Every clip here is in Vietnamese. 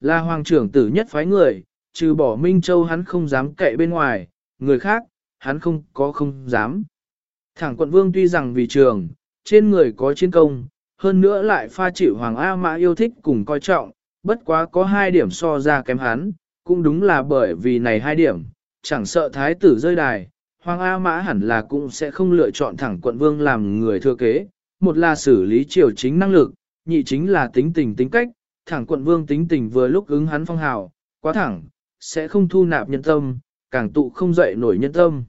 Là hoàng trưởng tử nhất phái người, trừ bỏ Minh Châu hắn không dám cậy bên ngoài, người khác, hắn không có không dám. Thẳng quận vương tuy rằng vì trường, trên người có chiến công, hơn nữa lại pha chịu Hoàng A Mã yêu thích cùng coi trọng, bất quá có hai điểm so ra kém hắn, cũng đúng là bởi vì này hai điểm, chẳng sợ thái tử rơi đài, Hoàng A Mã hẳn là cũng sẽ không lựa chọn thẳng quận vương làm người thừa kế, một là xử lý triều chính năng lực, nhị chính là tính tình tính cách, thẳng quận vương tính tình vừa lúc ứng hắn phong hào, quá thẳng, sẽ không thu nạp nhân tâm, càng tụ không dậy nổi nhân tâm.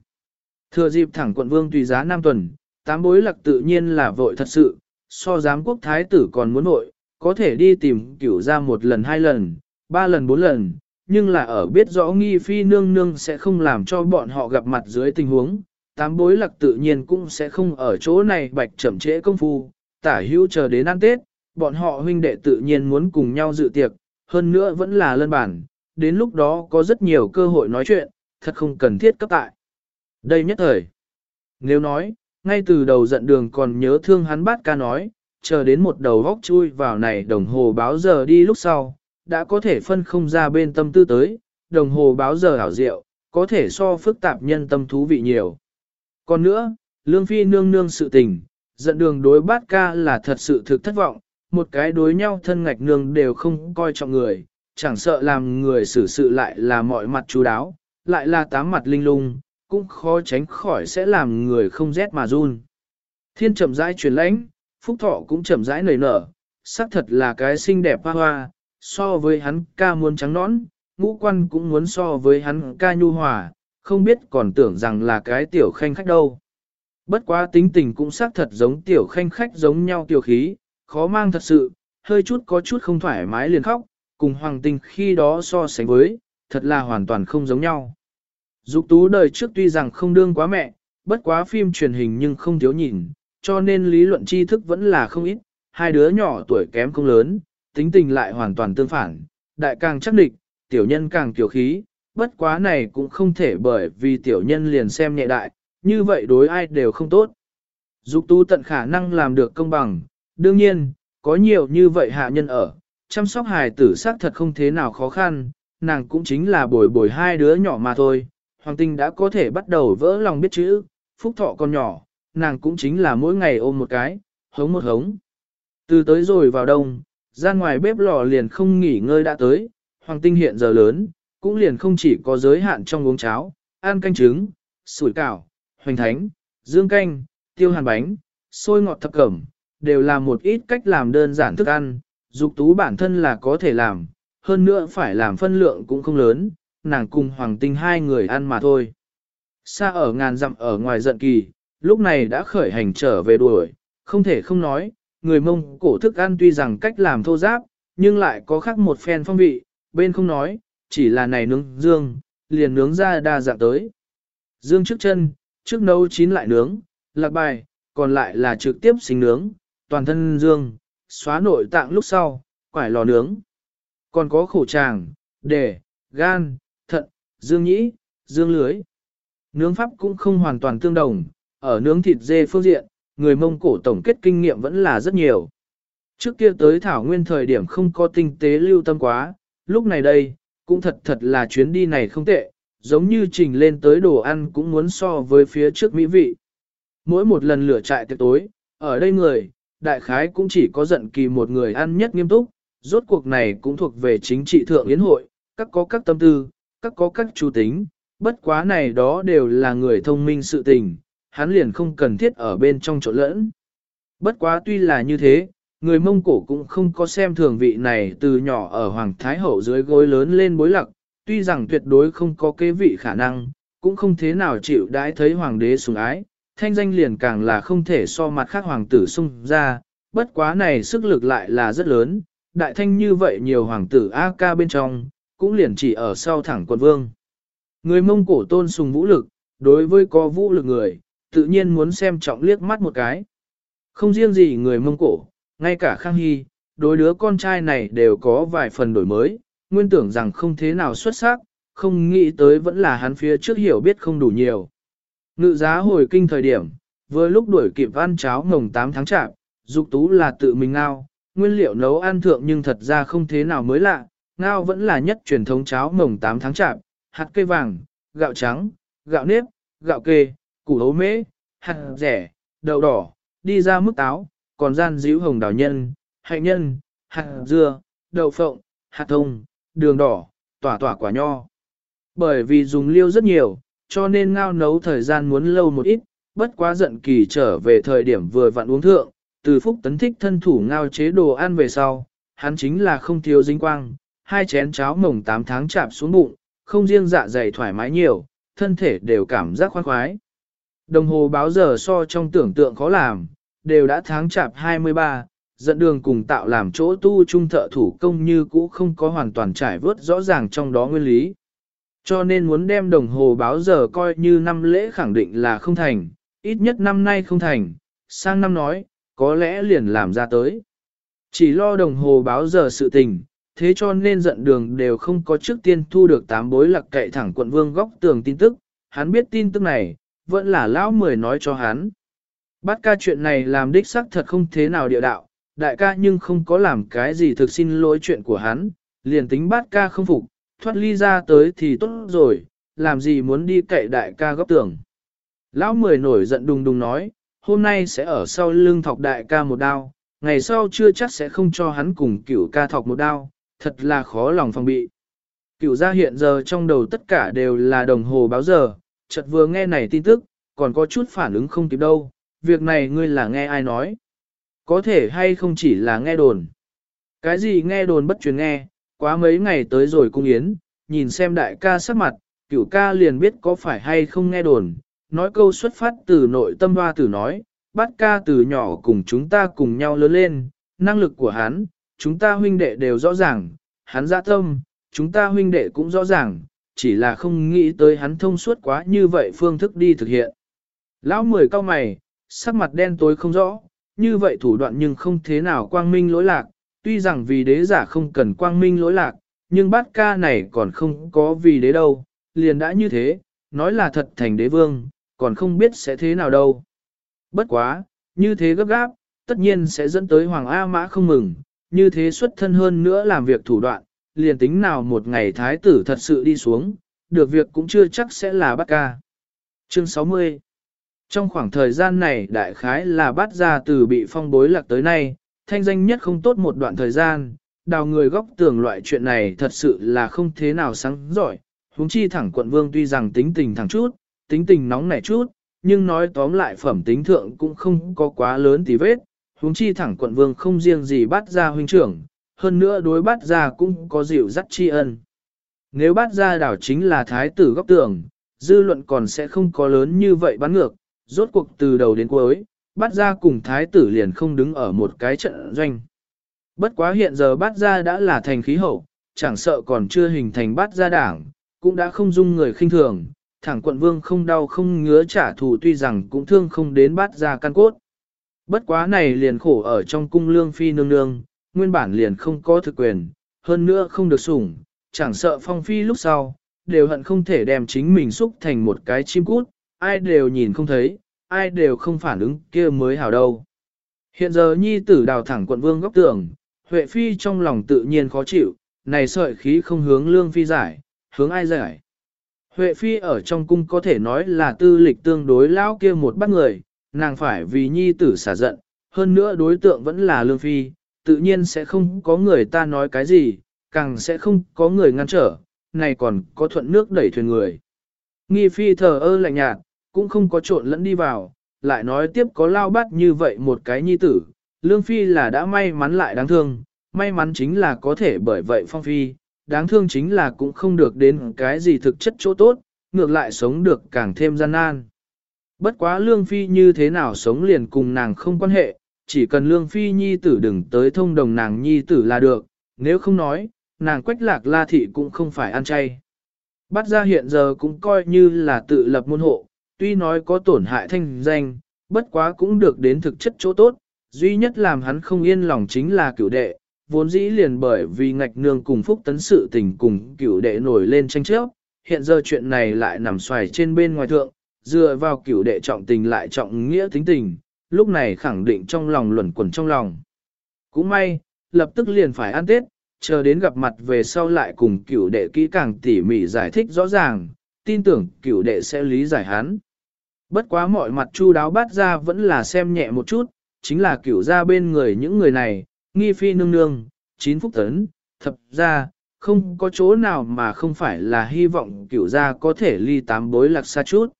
Thừa dịp thẳng quận vương tùy giá năm tuần, tám bối lạc tự nhiên là vội thật sự, so giám quốc thái tử còn muốn vội, có thể đi tìm cửu ra một lần hai lần, ba lần bốn lần, nhưng là ở biết rõ nghi phi nương nương sẽ không làm cho bọn họ gặp mặt dưới tình huống, tám bối lạc tự nhiên cũng sẽ không ở chỗ này bạch chậm trễ công phu, tả hữu chờ đến ăn Tết, bọn họ huynh đệ tự nhiên muốn cùng nhau dự tiệc, hơn nữa vẫn là lân bản, đến lúc đó có rất nhiều cơ hội nói chuyện, thật không cần thiết cấp tại. Đây nhất thời. Nếu nói, ngay từ đầu giận đường còn nhớ thương hắn bát ca nói, chờ đến một đầu góc chui vào này đồng hồ báo giờ đi lúc sau, đã có thể phân không ra bên tâm tư tới, đồng hồ báo giờ hảo diệu, có thể so phức tạp nhân tâm thú vị nhiều. Còn nữa, lương phi nương nương sự tình, giận đường đối bát ca là thật sự thực thất vọng, một cái đối nhau thân ngạch nương đều không coi trọng người, chẳng sợ làm người xử sự lại là mọi mặt chú đáo, lại là tám mặt linh lung, cũng khó tránh khỏi sẽ làm người không rét mà run. Thiên chậm rãi truyền lãnh, phúc thọ cũng chậm rãi nảy nở, xác thật là cái xinh đẹp hoa hoa, so với hắn ca muốn trắng nõn, ngũ quan cũng muốn so với hắn ca nhu hòa, không biết còn tưởng rằng là cái tiểu khanh khách đâu. Bất quá tính tình cũng xác thật giống tiểu khanh khách giống nhau tiểu khí, khó mang thật sự, hơi chút có chút không thoải mái liền khóc, cùng hoàng tinh khi đó so sánh với, thật là hoàn toàn không giống nhau. Dục tú đời trước tuy rằng không đương quá mẹ, bất quá phim truyền hình nhưng không thiếu nhìn, cho nên lý luận tri thức vẫn là không ít, hai đứa nhỏ tuổi kém không lớn, tính tình lại hoàn toàn tương phản, đại càng chắc địch, tiểu nhân càng tiểu khí, bất quá này cũng không thể bởi vì tiểu nhân liền xem nhẹ đại, như vậy đối ai đều không tốt. Dục tú tận khả năng làm được công bằng, đương nhiên, có nhiều như vậy hạ nhân ở, chăm sóc hài tử xác thật không thế nào khó khăn, nàng cũng chính là bồi bồi hai đứa nhỏ mà thôi, Hoàng Tinh đã có thể bắt đầu vỡ lòng biết chữ, phúc thọ con nhỏ, nàng cũng chính là mỗi ngày ôm một cái, hống một hống. Từ tới rồi vào đông, ra ngoài bếp lò liền không nghỉ ngơi đã tới, Hoàng Tinh hiện giờ lớn, cũng liền không chỉ có giới hạn trong uống cháo, ăn canh trứng, sủi cảo, hoành thánh, dương canh, tiêu hàn bánh, xôi ngọt thập cẩm, đều là một ít cách làm đơn giản thức ăn, dục tú bản thân là có thể làm, hơn nữa phải làm phân lượng cũng không lớn, nàng cùng Hoàng Tinh hai người ăn mà thôi. Xa ở ngàn dặm ở ngoài giận kỳ, lúc này đã khởi hành trở về đuổi, không thể không nói, người mông cổ thức ăn tuy rằng cách làm thô giáp, nhưng lại có khác một phen phong vị, bên không nói, chỉ là này nướng dương, liền nướng ra đa dạng tới. Dương trước chân, trước nấu chín lại nướng, lạc bài, còn lại là trực tiếp xình nướng, toàn thân dương, xóa nội tạng lúc sau, quải lò nướng. Còn có khổ tràng, đề, gan, thận, dương nhĩ, dương lưới. Nướng pháp cũng không hoàn toàn tương đồng, ở nướng thịt dê phương diện, người Mông Cổ tổng kết kinh nghiệm vẫn là rất nhiều. Trước kia tới Thảo Nguyên thời điểm không có tinh tế lưu tâm quá, lúc này đây, cũng thật thật là chuyến đi này không tệ, giống như trình lên tới đồ ăn cũng muốn so với phía trước mỹ vị. Mỗi một lần lửa trại tiệc tối, ở đây người, đại khái cũng chỉ có giận kỳ một người ăn nhất nghiêm túc, rốt cuộc này cũng thuộc về chính trị thượng yến hội, các có các tâm tư, các có các chủ tính, bất quá này đó đều là người thông minh sự tình, hắn liền không cần thiết ở bên trong chỗ lẫn. Bất quá tuy là như thế, người Mông Cổ cũng không có xem thường vị này từ nhỏ ở Hoàng Thái Hậu dưới gối lớn lên bối lặc, tuy rằng tuyệt đối không có kế vị khả năng, cũng không thế nào chịu đãi thấy Hoàng đế sủng ái, thanh danh liền càng là không thể so mặt khác Hoàng tử sung ra, bất quá này sức lực lại là rất lớn, đại thanh như vậy nhiều Hoàng tử A ca bên trong, cũng liền chỉ ở sau thẳng quận vương. Người Mông Cổ tôn sùng vũ lực, đối với có vũ lực người, tự nhiên muốn xem trọng liếc mắt một cái. Không riêng gì người Mông Cổ, ngay cả Khang Hy, đối đứa con trai này đều có vài phần đổi mới, nguyên tưởng rằng không thế nào xuất sắc, không nghĩ tới vẫn là hắn phía trước hiểu biết không đủ nhiều. Ngự giá hồi kinh thời điểm, vừa lúc đuổi kịp ăn cháo ngồng 8 tháng chạp, dục tú là tự mình ngao, nguyên liệu nấu ăn thượng nhưng thật ra không thế nào mới lạ, ngao vẫn là nhất truyền thống cháo ngồng 8 tháng chạp, hạt cây vàng, gạo trắng, gạo nếp, gạo kê, củ hấu mễ, hạt rẻ, đậu đỏ, đi ra mức táo, còn gian díu hồng đào nhân, hạnh nhân, hạt dưa, đậu phộng, hạt thông, đường đỏ, tỏa tỏa quả nho. Bởi vì dùng liêu rất nhiều, cho nên ngao nấu thời gian muốn lâu một ít, bất quá giận kỳ trở về thời điểm vừa vặn uống thượng, từ phúc tấn thích thân thủ ngao chế đồ ăn về sau, hắn chính là không thiếu dính quang, hai chén cháo mồng 8 tháng chạm xuống bụng, không riêng dạ dày thoải mái nhiều, thân thể đều cảm giác khoan khoái. Đồng hồ báo giờ so trong tưởng tượng khó làm, đều đã tháng chạp 23, dẫn đường cùng tạo làm chỗ tu trung thợ thủ công như cũ không có hoàn toàn trải vớt rõ ràng trong đó nguyên lý. Cho nên muốn đem đồng hồ báo giờ coi như năm lễ khẳng định là không thành, ít nhất năm nay không thành, sang năm nói, có lẽ liền làm ra tới. Chỉ lo đồng hồ báo giờ sự tình, thế cho nên giận đường đều không có trước tiên thu được tám bối lạc cậy thẳng quận vương góc tường tin tức, hắn biết tin tức này, vẫn là lão mười nói cho hắn. Bát ca chuyện này làm đích xác thật không thế nào địa đạo, đại ca nhưng không có làm cái gì thực xin lỗi chuyện của hắn, liền tính bát ca không phục, thoát ly ra tới thì tốt rồi, làm gì muốn đi cậy đại ca góc tường. Lão mười nổi giận đùng đùng nói, hôm nay sẽ ở sau lưng thọc đại ca một đao, ngày sau chưa chắc sẽ không cho hắn cùng cửu ca thọc một đao, thật là khó lòng phòng bị. Cửu gia hiện giờ trong đầu tất cả đều là đồng hồ báo giờ, chợt vừa nghe này tin tức, còn có chút phản ứng không kịp đâu, việc này ngươi là nghe ai nói. Có thể hay không chỉ là nghe đồn. Cái gì nghe đồn bất truyền nghe, quá mấy ngày tới rồi cung yến, nhìn xem đại ca sắc mặt, cửu ca liền biết có phải hay không nghe đồn, nói câu xuất phát từ nội tâm hoa tử nói, bắt ca từ nhỏ cùng chúng ta cùng nhau lớn lên, năng lực của hắn, chúng ta huynh đệ đều rõ ràng, hắn dạ tâm, chúng ta huynh đệ cũng rõ ràng, chỉ là không nghĩ tới hắn thông suốt quá như vậy phương thức đi thực hiện. Lão mười cao mày, sắc mặt đen tối không rõ, như vậy thủ đoạn nhưng không thế nào quang minh lỗi lạc, tuy rằng vì đế giả không cần quang minh lỗi lạc, nhưng bát ca này còn không có vì đế đâu, liền đã như thế, nói là thật thành đế vương, còn không biết sẽ thế nào đâu. Bất quá, như thế gấp gáp, tất nhiên sẽ dẫn tới Hoàng A Mã không mừng, như thế xuất thân hơn nữa làm việc thủ đoạn, liền tính nào một ngày thái tử thật sự đi xuống, được việc cũng chưa chắc sẽ là bát ca. Chương 60 Trong khoảng thời gian này đại khái là bát gia từ bị phong bối lạc tới nay, thanh danh nhất không tốt một đoạn thời gian, đào người góc tường loại chuyện này thật sự là không thế nào sáng giỏi. Húng chi thẳng quận vương tuy rằng tính tình thẳng chút, tính tình nóng nảy chút, nhưng nói tóm lại phẩm tính thượng cũng không có quá lớn tí vết. Húng chi thẳng quận vương không riêng gì bắt ra huynh trưởng, hơn nữa đối bắt ra cũng có dịu dắt tri ân. Nếu bắt ra đảo chính là thái tử góc tường, dư luận còn sẽ không có lớn như vậy bắn ngược, rốt cuộc từ đầu đến cuối, Bát gia cùng thái tử liền không đứng ở một cái trận doanh. Bất quá hiện giờ Bát gia đã là thành khí hậu, chẳng sợ còn chưa hình thành Bát gia đảng, cũng đã không dung người khinh thường, thẳng quận vương không đau không ngứa trả thù tuy rằng cũng thương không đến Bát gia căn cốt. Bất quá này liền khổ ở trong cung lương phi nương nương, nguyên bản liền không có thực quyền, hơn nữa không được sủng, chẳng sợ phong phi lúc sau, đều hận không thể đem chính mình xúc thành một cái chim cút, ai đều nhìn không thấy, ai đều không phản ứng kia mới hảo đâu. Hiện giờ nhi tử đào thẳng quận vương góc tường, Huệ Phi trong lòng tự nhiên khó chịu, này sợi khí không hướng lương phi giải, hướng ai giải. Huệ Phi ở trong cung có thể nói là tư lịch tương đối lão kia một bắt người, nàng phải vì nhi tử xả giận, hơn nữa đối tượng vẫn là lương phi, tự nhiên sẽ không có người ta nói cái gì, càng sẽ không có người ngăn trở, này còn có thuận nước đẩy thuyền người. Nghi phi thờ ơ lạnh nhạt, cũng không có trộn lẫn đi vào, lại nói tiếp có lao bắt như vậy một cái nhi tử, lương phi là đã may mắn lại đáng thương, may mắn chính là có thể bởi vậy phong phi, đáng thương chính là cũng không được đến cái gì thực chất chỗ tốt, ngược lại sống được càng thêm gian nan. Bất quá lương phi như thế nào sống liền cùng nàng không quan hệ, chỉ cần lương phi nhi tử đừng tới thông đồng nàng nhi tử là được, nếu không nói, nàng quách lạc la thị cũng không phải ăn chay. Bắt ra hiện giờ cũng coi như là tự lập môn hộ, tuy nói có tổn hại thanh danh, bất quá cũng được đến thực chất chỗ tốt, duy nhất làm hắn không yên lòng chính là cửu đệ, vốn dĩ liền bởi vì ngạch nương cùng phúc tấn sự tình cùng cửu đệ nổi lên tranh chấp, hiện giờ chuyện này lại nằm xoài trên bên ngoài thượng, dựa vào cửu đệ trọng tình lại trọng nghĩa tính tình, lúc này khẳng định trong lòng luẩn quẩn trong lòng. Cũng may, lập tức liền phải ăn Tết, chờ đến gặp mặt về sau lại cùng cửu đệ kỹ càng tỉ mỉ giải thích rõ ràng, tin tưởng cửu đệ sẽ lý giải hắn. Bất quá mọi mặt chu đáo bát ra vẫn là xem nhẹ một chút, chính là cửu ra bên người những người này, nghi phi nương nương, chín phúc tấn, thập ra, không có chỗ nào mà không phải là hy vọng cửu gia có thể ly tám bối lạc xa chút.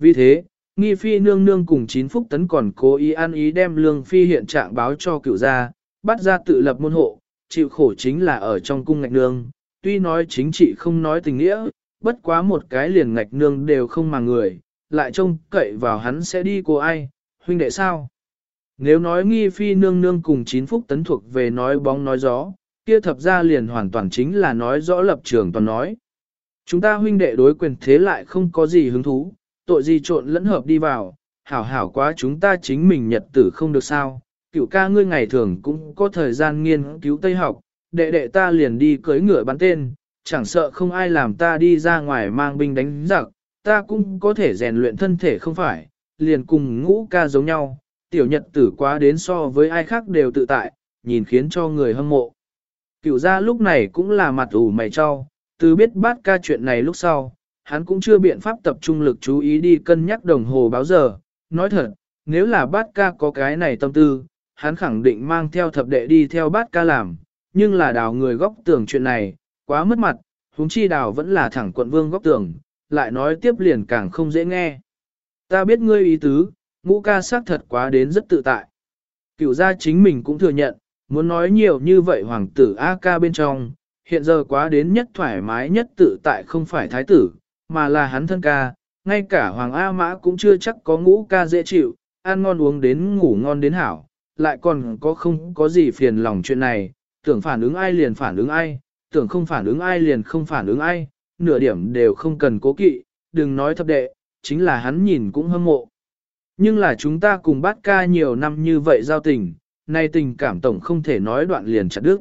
Vì thế, nghi phi nương nương cùng chín phúc tấn còn cố ý ăn ý đem lương phi hiện trạng báo cho cửu gia, bắt ra tự lập môn hộ, chịu khổ chính là ở trong cung ngạch nương, tuy nói chính trị không nói tình nghĩa, bất quá một cái liền ngạch nương đều không mà người, lại trông cậy vào hắn sẽ đi cô ai, huynh đệ sao? Nếu nói nghi phi nương nương cùng chín phúc tấn thuộc về nói bóng nói gió, kia thập ra liền hoàn toàn chính là nói rõ lập trường toàn nói. Chúng ta huynh đệ đối quyền thế lại không có gì hứng thú, tội gì trộn lẫn hợp đi vào, hảo hảo quá chúng ta chính mình nhật tử không được sao, cựu ca ngươi ngày thường cũng có thời gian nghiên cứu Tây học, đệ đệ ta liền đi cưới ngựa bắn tên, chẳng sợ không ai làm ta đi ra ngoài mang binh đánh giặc, ta cũng có thể rèn luyện thân thể không phải, liền cùng ngũ ca giống nhau, tiểu nhật tử quá đến so với ai khác đều tự tại, nhìn khiến cho người hâm mộ. Cựu gia lúc này cũng là mặt ủ mày cho, từ biết bát ca chuyện này lúc sau, hắn cũng chưa biện pháp tập trung lực chú ý đi cân nhắc đồng hồ báo giờ. Nói thật, nếu là bát ca có cái này tâm tư, hắn khẳng định mang theo thập đệ đi theo bát ca làm, nhưng là đào người góc tưởng chuyện này, quá mất mặt, huống chi đào vẫn là thẳng quận vương góc tưởng, lại nói tiếp liền càng không dễ nghe. Ta biết ngươi ý tứ, ngũ ca xác thật quá đến rất tự tại. Cựu gia chính mình cũng thừa nhận, muốn nói nhiều như vậy hoàng tử A ca bên trong, hiện giờ quá đến nhất thoải mái nhất tự tại không phải thái tử, mà là hắn thân ca, ngay cả hoàng A mã cũng chưa chắc có ngũ ca dễ chịu, ăn ngon uống đến ngủ ngon đến hảo, lại còn có không có gì phiền lòng chuyện này, tưởng phản ứng ai liền phản ứng ai, tưởng không phản ứng ai liền không phản ứng ai, nửa điểm đều không cần cố kỵ, đừng nói thập đệ, chính là hắn nhìn cũng hâm mộ. Nhưng là chúng ta cùng bát ca nhiều năm như vậy giao tình, nay tình cảm tổng không thể nói đoạn liền chặt đứt.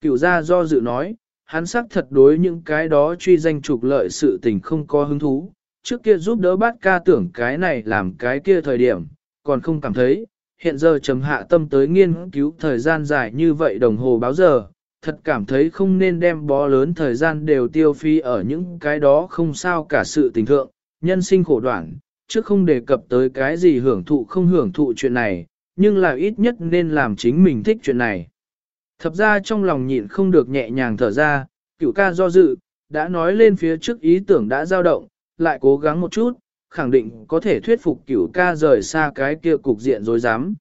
Cựu gia do dự nói, hắn xác thật đối những cái đó truy danh trục lợi sự tình không có hứng thú, trước kia giúp đỡ bát ca tưởng cái này làm cái kia thời điểm, còn không cảm thấy, hiện giờ trầm hạ tâm tới nghiên cứu thời gian dài như vậy đồng hồ báo giờ, thật cảm thấy không nên đem bó lớn thời gian đều tiêu phi ở những cái đó không sao cả sự tình thượng, nhân sinh khổ đoạn, trước không đề cập tới cái gì hưởng thụ không hưởng thụ chuyện này, nhưng là ít nhất nên làm chính mình thích chuyện này. Thập ra trong lòng nhịn không được nhẹ nhàng thở ra, cựu ca do dự, đã nói lên phía trước ý tưởng đã dao động, lại cố gắng một chút, khẳng định có thể thuyết phục cửu ca rời xa cái kia cục diện dối dám.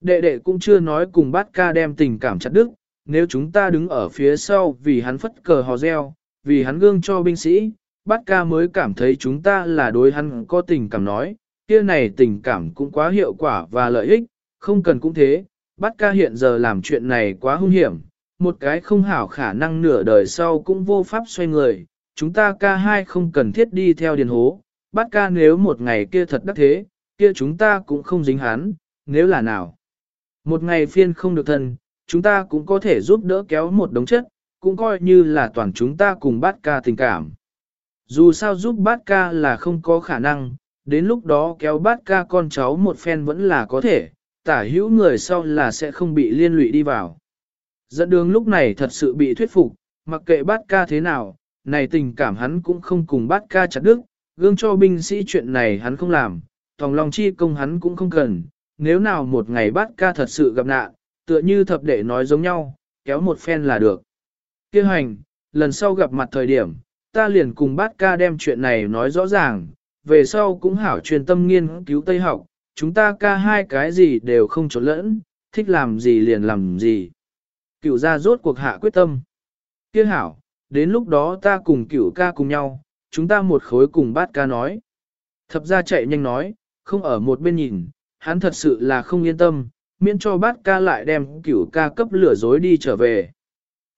Đệ đệ cũng chưa nói cùng bát ca đem tình cảm chặt đức, nếu chúng ta đứng ở phía sau vì hắn phất cờ hò reo, vì hắn gương cho binh sĩ, bát ca mới cảm thấy chúng ta là đối hắn có tình cảm nói, kia này tình cảm cũng quá hiệu quả và lợi ích, không cần cũng thế, bát ca hiện giờ làm chuyện này quá hung hiểm, một cái không hảo khả năng nửa đời sau cũng vô pháp xoay người, chúng ta ca hai không cần thiết đi theo điền hố, bát ca nếu một ngày kia thật đắc thế, kia chúng ta cũng không dính hắn, nếu là nào. Một ngày phiên không được thân, chúng ta cũng có thể giúp đỡ kéo một đống chất, cũng coi như là toàn chúng ta cùng bát ca tình cảm. Dù sao giúp bát ca là không có khả năng, đến lúc đó kéo bát ca con cháu một phen vẫn là có thể, tả hữu người sau là sẽ không bị liên lụy đi vào. Dẫn đường lúc này thật sự bị thuyết phục, mặc kệ bát ca thế nào, này tình cảm hắn cũng không cùng bát ca chặt đức, gương cho binh sĩ chuyện này hắn không làm, tòng lòng chi công hắn cũng không cần, nếu nào một ngày bát ca thật sự gặp nạn, tựa như thập đệ nói giống nhau, kéo một phen là được. Kêu hành, lần sau gặp mặt thời điểm, ta liền cùng bát ca đem chuyện này nói rõ ràng, về sau cũng hảo truyền tâm nghiên cứu Tây học, chúng ta ca hai cái gì đều không trốn lẫn, thích làm gì liền làm gì. Cửu gia rốt cuộc hạ quyết tâm. Kia hảo, đến lúc đó ta cùng cửu ca cùng nhau, chúng ta một khối cùng bát ca nói. Thập gia chạy nhanh nói, không ở một bên nhìn, hắn thật sự là không yên tâm, miễn cho bát ca lại đem cửu ca cấp lửa dối đi trở về.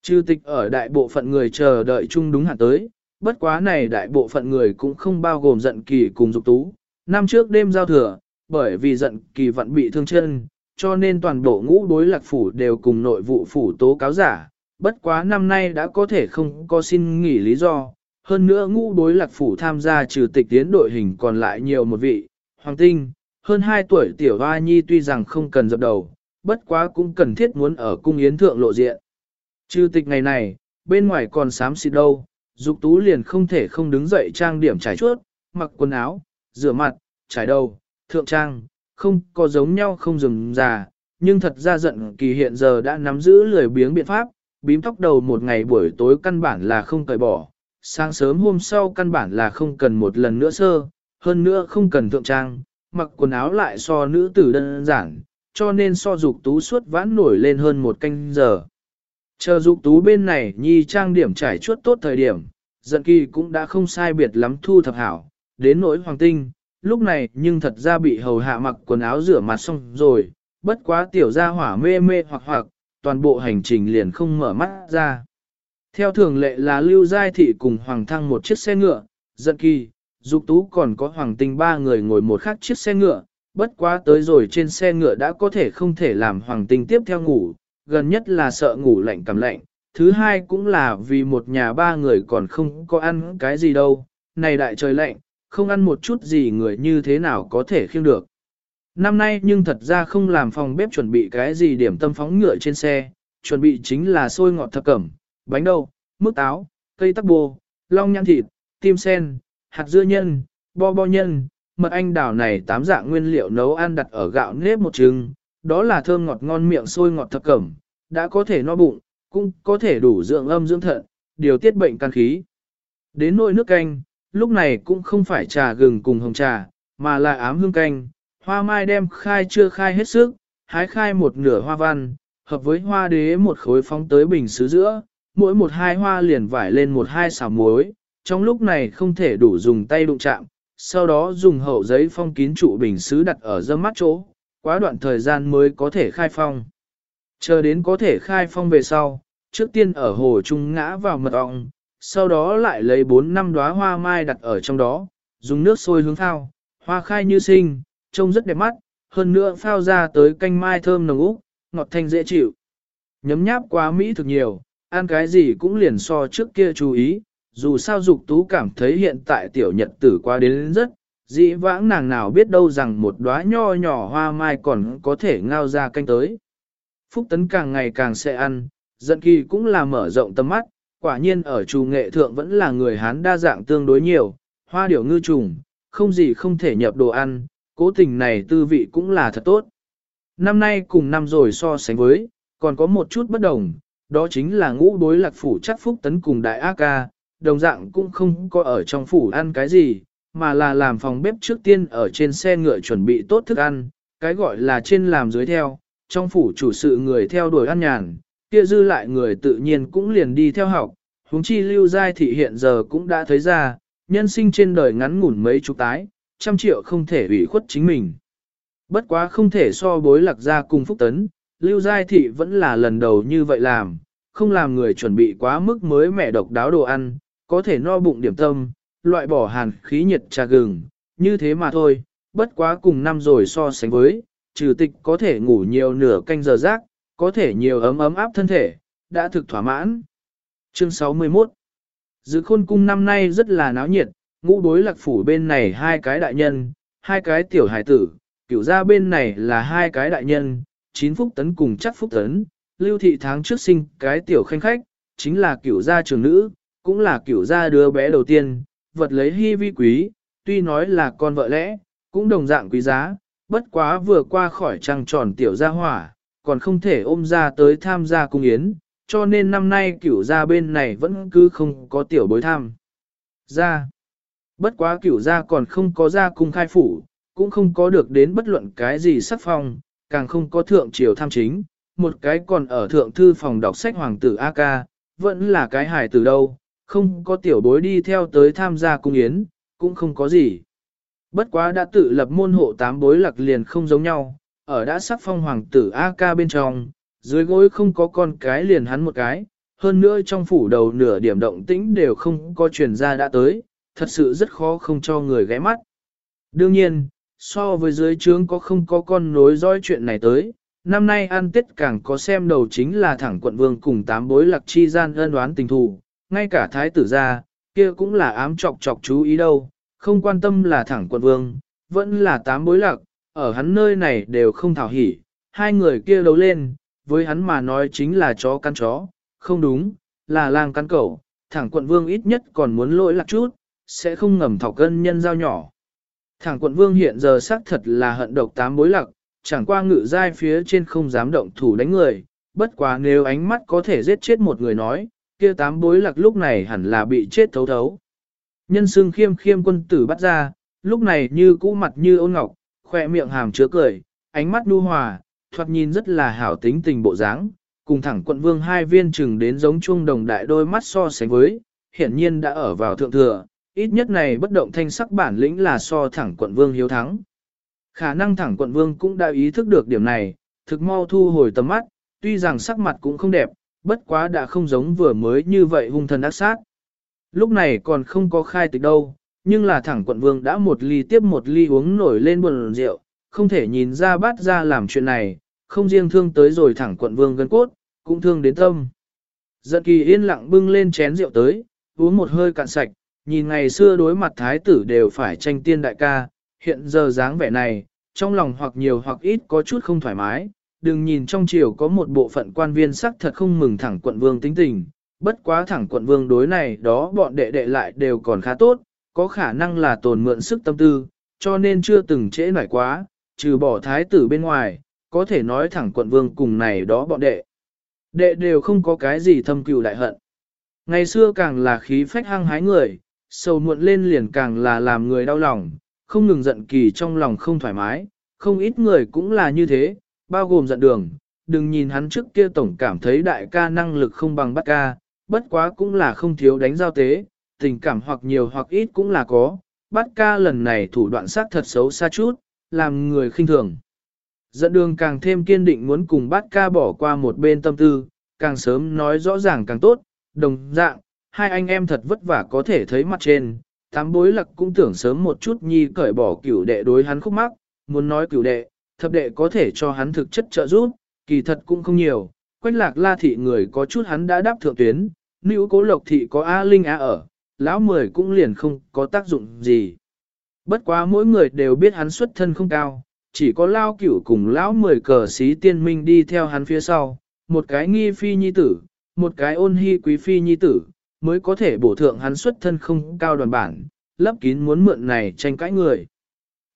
Chư tịch ở đại bộ phận người chờ đợi chung đúng hạn tới, bất quá này đại bộ phận người cũng không bao gồm giận kỳ cùng dục tú. Năm trước đêm giao thừa, bởi vì giận kỳ vận bị thương chân, cho nên toàn bộ ngũ đối lạc phủ đều cùng nội vụ phủ tố cáo giả. Bất quá năm nay đã có thể không có xin nghỉ lý do, hơn nữa ngũ đối lạc phủ tham gia trừ tịch tiến đội hình còn lại nhiều một vị, hoàng tinh, hơn 2 tuổi tiểu hoa nhi tuy rằng không cần dập đầu, bất quá cũng cần thiết muốn ở cung yến thượng lộ diện. Trừ tịch ngày này, bên ngoài còn sám xịt đâu, dục tú liền không thể không đứng dậy trang điểm trải chuốt, mặc quần áo, rửa mặt, trải đầu, thượng trang, không có giống nhau không dừng già, nhưng thật ra giận kỳ hiện giờ đã nắm giữ lười biếng biện pháp, bím tóc đầu một ngày buổi tối căn bản là không cởi bỏ, sáng sớm hôm sau căn bản là không cần một lần nữa sơ, hơn nữa không cần thượng trang, mặc quần áo lại so nữ tử đơn giản, cho nên so dục tú suốt vãn nổi lên hơn một canh giờ. Chờ dục tú bên này nhi trang điểm trải chuốt tốt thời điểm, giận kỳ cũng đã không sai biệt lắm thu thập hảo, đến nỗi hoàng tinh, lúc này nhưng thật ra bị hầu hạ mặc quần áo rửa mặt xong rồi, bất quá tiểu gia hỏa mê mê hoặc hoặc, toàn bộ hành trình liền không mở mắt ra. Theo thường lệ là lưu giai thị cùng hoàng thăng một chiếc xe ngựa, giận kỳ, dục tú còn có hoàng tinh ba người ngồi một khác chiếc xe ngựa, bất quá tới rồi trên xe ngựa đã có thể không thể làm hoàng tinh tiếp theo ngủ, gần nhất là sợ ngủ lạnh cảm lạnh, thứ hai cũng là vì một nhà ba người còn không có ăn cái gì đâu, này đại trời lạnh, không ăn một chút gì người như thế nào có thể khiêng được. Năm nay nhưng thật ra không làm phòng bếp chuẩn bị cái gì điểm tâm phóng ngựa trên xe, chuẩn bị chính là xôi ngọt thập cẩm, bánh đậu, mức táo, cây tắc bồ, long nhãn thịt, tim sen, hạt dưa nhân, bo bo nhân, mật anh đào này tám dạng nguyên liệu nấu ăn đặt ở gạo nếp một trứng, đó là thơm ngọt ngon miệng sôi ngọt thập cẩm, đã có thể no bụng, cũng có thể đủ dưỡng âm dưỡng thận, điều tiết bệnh can khí. Đến nỗi nước canh, lúc này cũng không phải trà gừng cùng hồng trà, mà là ám hương canh, hoa mai đem khai chưa khai hết sức, hái khai một nửa hoa văn, hợp với hoa đế một khối phóng tới bình sứ giữa, mỗi một hai hoa liền vải lên một hai xào muối, trong lúc này không thể đủ dùng tay đụng chạm, sau đó dùng hậu giấy phong kín trụ bình xứ đặt ở dâm mắt chỗ, quá đoạn thời gian mới có thể khai phong. Chờ đến có thể khai phong về sau, trước tiên ở hồ trung ngã vào mật ong, sau đó lại lấy 4 năm đóa hoa mai đặt ở trong đó, dùng nước sôi hướng phao, hoa khai như sinh, trông rất đẹp mắt, hơn nữa phao ra tới canh mai thơm nồng úc, ngọt thanh dễ chịu. Nhấm nháp quá mỹ thực nhiều, ăn cái gì cũng liền so trước kia chú ý, dù sao dục tú cảm thấy hiện tại tiểu nhật tử qua đến rất, dĩ vãng nàng nào biết đâu rằng một đóa nho nhỏ hoa mai còn có thể ngao ra canh tới. Phúc tấn càng ngày càng sẽ ăn, giận kỳ cũng là mở rộng tầm mắt, quả nhiên ở trù nghệ thượng vẫn là người Hán đa dạng tương đối nhiều, hoa điểu ngư trùng, không gì không thể nhập đồ ăn, cố tình này tư vị cũng là thật tốt. Năm nay cùng năm rồi so sánh với, còn có một chút bất đồng, đó chính là ngũ đối lạc phủ chắc phúc tấn cùng đại A ca, đồng dạng cũng không có ở trong phủ ăn cái gì, mà là làm phòng bếp trước tiên ở trên xe ngựa chuẩn bị tốt thức ăn, cái gọi là trên làm dưới theo, trong phủ chủ sự người theo đuổi ăn nhàn, kia dư lại người tự nhiên cũng liền đi theo học, huống chi lưu giai thị hiện giờ cũng đã thấy ra, nhân sinh trên đời ngắn ngủn mấy chục tái, trăm triệu không thể ủy khuất chính mình. Bất quá không thể so bối lạc ra cùng phúc tấn, lưu giai thị vẫn là lần đầu như vậy làm, không làm người chuẩn bị quá mức mới mẻ độc đáo đồ ăn, có thể no bụng điểm tâm, loại bỏ hàn khí nhiệt trà gừng, như thế mà thôi, bất quá cùng năm rồi so sánh với, trừ tịch có thể ngủ nhiều nửa canh giờ rác, có thể nhiều ấm ấm áp thân thể, đã thực thỏa mãn. Chương 61 Dự khôn cung năm nay rất là náo nhiệt, ngũ đối lạc phủ bên này hai cái đại nhân, hai cái tiểu hải tử, kiểu ra bên này là hai cái đại nhân, chín phúc tấn cùng chắc phúc tấn, lưu thị tháng trước sinh cái tiểu khanh khách, chính là cửu gia trường nữ, cũng là cửu gia đứa bé đầu tiên, vật lấy hy vi quý, tuy nói là con vợ lẽ, cũng đồng dạng quý giá, bất quá vừa qua khỏi trăng tròn tiểu gia hỏa, còn không thể ôm ra tới tham gia cung yến, cho nên năm nay cửu gia bên này vẫn cứ không có tiểu bối tham. Gia. Bất quá cửu gia còn không có gia cung khai phủ, cũng không có được đến bất luận cái gì sắc phong, càng không có thượng triều tham chính, một cái còn ở thượng thư phòng đọc sách hoàng tử A ca, vẫn là cái hài từ đâu, không có tiểu bối đi theo tới tham gia cung yến, cũng không có gì. Bất quá đã tự lập môn hộ tám bối lạc liền không giống nhau, ở đã sắc phong hoàng tử A ca bên trong, dưới gối không có con cái liền hắn một cái, hơn nữa trong phủ đầu nửa điểm động tĩnh đều không có truyền ra đã tới, thật sự rất khó không cho người ghé mắt. Đương nhiên, so với dưới trướng có không có con nối dõi chuyện này tới, năm nay ăn tết càng có xem đầu chính là thẳng quận vương cùng tám bối lạc chi gian ân đoán tình thù, ngay cả thái tử gia, kia cũng là ám chọc chọc chú ý đâu, không quan tâm là thẳng quận vương, vẫn là tám bối lạc, ở hắn nơi này đều không thảo hỉ, hai người kia đấu lên, với hắn mà nói chính là chó cắn chó, không đúng, là lang cắn cẩu, thẳng quận vương ít nhất còn muốn lỗi lạc chút, sẽ không ngầm thọc cân nhân giao nhỏ. Thẳng quận vương hiện giờ xác thật là hận độc tám bối lạc, chẳng qua ngự giai phía trên không dám động thủ đánh người, bất quá nếu ánh mắt có thể giết chết một người nói, kia tám bối lạc lúc này hẳn là bị chết thấu thấu. Nhân xương khiêm khiêm quân tử bắt ra, lúc này như cũ mặt như ôn ngọc, khoe miệng hàm chứa cười, ánh mắt nu hòa, thoạt nhìn rất là hảo tính tình bộ dáng, cùng thẳng quận vương hai viên chừng đến giống chuông đồng đại đôi mắt so sánh với, hiển nhiên đã ở vào thượng thừa, ít nhất này bất động thanh sắc bản lĩnh là so thẳng quận vương hiếu thắng. Khả năng thẳng quận vương cũng đã ý thức được điểm này, thực mau thu hồi tầm mắt, tuy rằng sắc mặt cũng không đẹp, bất quá đã không giống vừa mới như vậy hung thần ác sát. Lúc này còn không có khai tịch đâu, nhưng là thẳng quận vương đã một ly tiếp một ly uống nổi lên buồn rượu, không thể nhìn ra bát ra làm chuyện này, không riêng thương tới rồi thẳng quận vương gân cốt, cũng thương đến tâm. Giận kỳ yên lặng bưng lên chén rượu tới, uống một hơi cạn sạch, nhìn ngày xưa đối mặt thái tử đều phải tranh tiên đại ca, hiện giờ dáng vẻ này, trong lòng hoặc nhiều hoặc ít có chút không thoải mái, đừng nhìn trong triều có một bộ phận quan viên sắc thật không mừng thẳng quận vương tính tình, bất quá thẳng quận vương đối này đó bọn đệ đệ lại đều còn khá tốt, có khả năng là tồn mượn sức tâm tư, cho nên chưa từng trễ nải quá, trừ bỏ thái tử bên ngoài, có thể nói thẳng quận vương cùng này đó bọn đệ. Đệ đều không có cái gì thâm cừu đại hận. Ngày xưa càng là khí phách hăng hái người, sầu muộn lên liền càng là làm người đau lòng, không ngừng giận kỳ trong lòng không thoải mái, không ít người cũng là như thế, bao gồm giận đường, đừng nhìn hắn trước kia tổng cảm thấy đại ca năng lực không bằng bắt ca, bất quá cũng là không thiếu đánh giao tế, tình cảm hoặc nhiều hoặc ít cũng là có, bắt ca lần này thủ đoạn sát thật xấu xa chút, làm người khinh thường. Dẫn đường càng thêm kiên định muốn cùng bắt ca bỏ qua một bên tâm tư, càng sớm nói rõ ràng càng tốt, đồng dạng, hai anh em thật vất vả có thể thấy mặt trên, tám bối lặc cũng tưởng sớm một chút nhi cởi bỏ cửu đệ đối hắn khúc mắc, muốn nói cửu đệ, thập đệ có thể cho hắn thực chất trợ giúp, kỳ thật cũng không nhiều, quách lạc la thị người có chút hắn đã đáp thượng tuyến, nữ cố lộc thị có A Linh A ở, lão mười cũng liền không có tác dụng gì. Bất quá mỗi người đều biết hắn xuất thân không cao, chỉ có lao cửu cùng lão mười cờ xí tiên minh đi theo hắn phía sau, một cái nghi phi nhi tử, một cái ôn hy quý phi nhi tử, mới có thể bổ thượng hắn xuất thân không cao đoàn bản, lấp kín muốn mượn này tranh cãi người.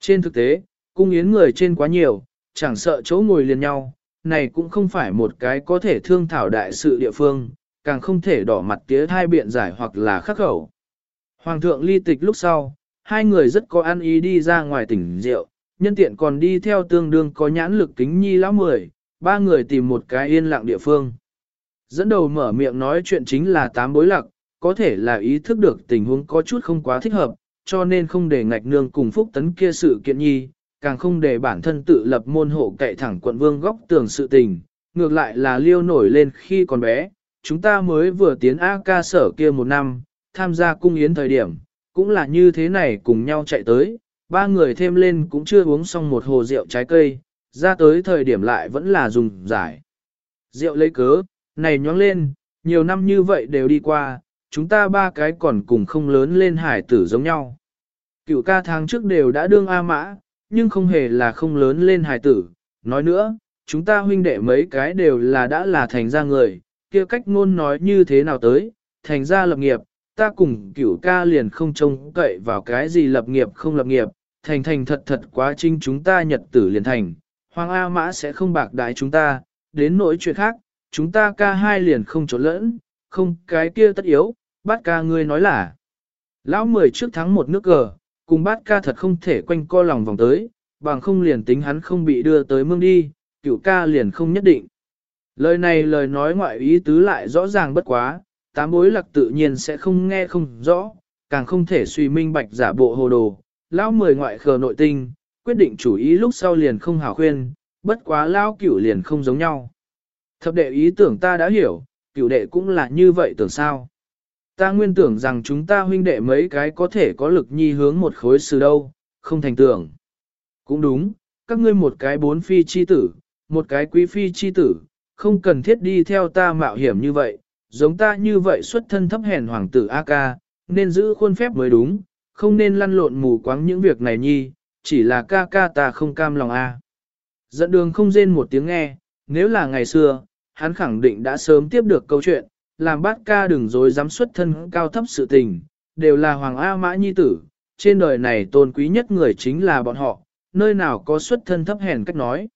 Trên thực tế, cung yến người trên quá nhiều, chẳng sợ chỗ ngồi liền nhau, này cũng không phải một cái có thể thương thảo đại sự địa phương, càng không thể đỏ mặt tía hai biện giải hoặc là khắc khẩu. Hoàng thượng ly tịch lúc sau, hai người rất có ăn ý đi ra ngoài tỉnh rượu, nhân tiện còn đi theo tương đương có nhãn lực kính nhi lão mười, ba người tìm một cái yên lặng địa phương. Dẫn đầu mở miệng nói chuyện chính là tám bối lạc, có thể là ý thức được tình huống có chút không quá thích hợp, cho nên không để ngạch nương cùng phúc tấn kia sự kiện nhi, càng không để bản thân tự lập môn hộ cậy thẳng quận vương góc tường sự tình, ngược lại là liêu nổi lên khi còn bé, chúng ta mới vừa tiến A ca sở kia một năm, tham gia cung yến thời điểm, cũng là như thế này cùng nhau chạy tới, ba người thêm lên cũng chưa uống xong một hồ rượu trái cây, ra tới thời điểm lại vẫn là dùng giải. Rượu lấy cớ, này nhoáng lên, nhiều năm như vậy đều đi qua, chúng ta ba cái còn cùng không lớn lên hải tử giống nhau. Cựu ca tháng trước đều đã đương A mã, nhưng không hề là không lớn lên hài tử. Nói nữa, chúng ta huynh đệ mấy cái đều là đã là thành ra người, kia cách ngôn nói như thế nào tới, thành ra lập nghiệp, ta cùng cửu ca liền không trông cậy vào cái gì lập nghiệp không lập nghiệp, thành thành thật thật quá trinh chúng ta nhật tử liền thành, Hoàng A Mã sẽ không bạc đại chúng ta, đến nỗi chuyện khác, chúng ta ca hai liền không trốn lẫn, không cái kia tất yếu, bát ca ngươi nói là. Lão mười trước thắng một nước cờ, cùng bát ca thật không thể quanh co lòng vòng tới, bằng không liền tính hắn không bị đưa tới mương đi, cựu ca liền không nhất định. Lời này lời nói ngoại ý tứ lại rõ ràng bất quá, tám bối lạc tự nhiên sẽ không nghe không rõ, càng không thể suy minh bạch giả bộ hồ đồ. Lão mười ngoại khờ nội tinh, quyết định chủ ý lúc sau liền không hảo khuyên, bất quá lão cửu liền không giống nhau. Thập đệ ý tưởng ta đã hiểu, cửu đệ cũng là như vậy tưởng sao. Ta nguyên tưởng rằng chúng ta huynh đệ mấy cái có thể có lực nhi hướng một khối sự đâu, không thành tưởng. Cũng đúng, các ngươi một cái bốn phi chi tử, một cái quý phi chi tử, không cần thiết đi theo ta mạo hiểm như vậy, giống ta như vậy xuất thân thấp hèn hoàng tử A ca, nên giữ khuôn phép mới đúng, không nên lăn lộn mù quáng những việc này nhi, chỉ là ca ca ta không cam lòng A. Dẫn đường không rên một tiếng nghe, nếu là ngày xưa, hắn khẳng định đã sớm tiếp được câu chuyện, làm bát ca đừng dối dám xuất thân cao thấp sự tình, đều là Hoàng A Mã Nhi tử, trên đời này tôn quý nhất người chính là bọn họ, nơi nào có xuất thân thấp hèn cách nói.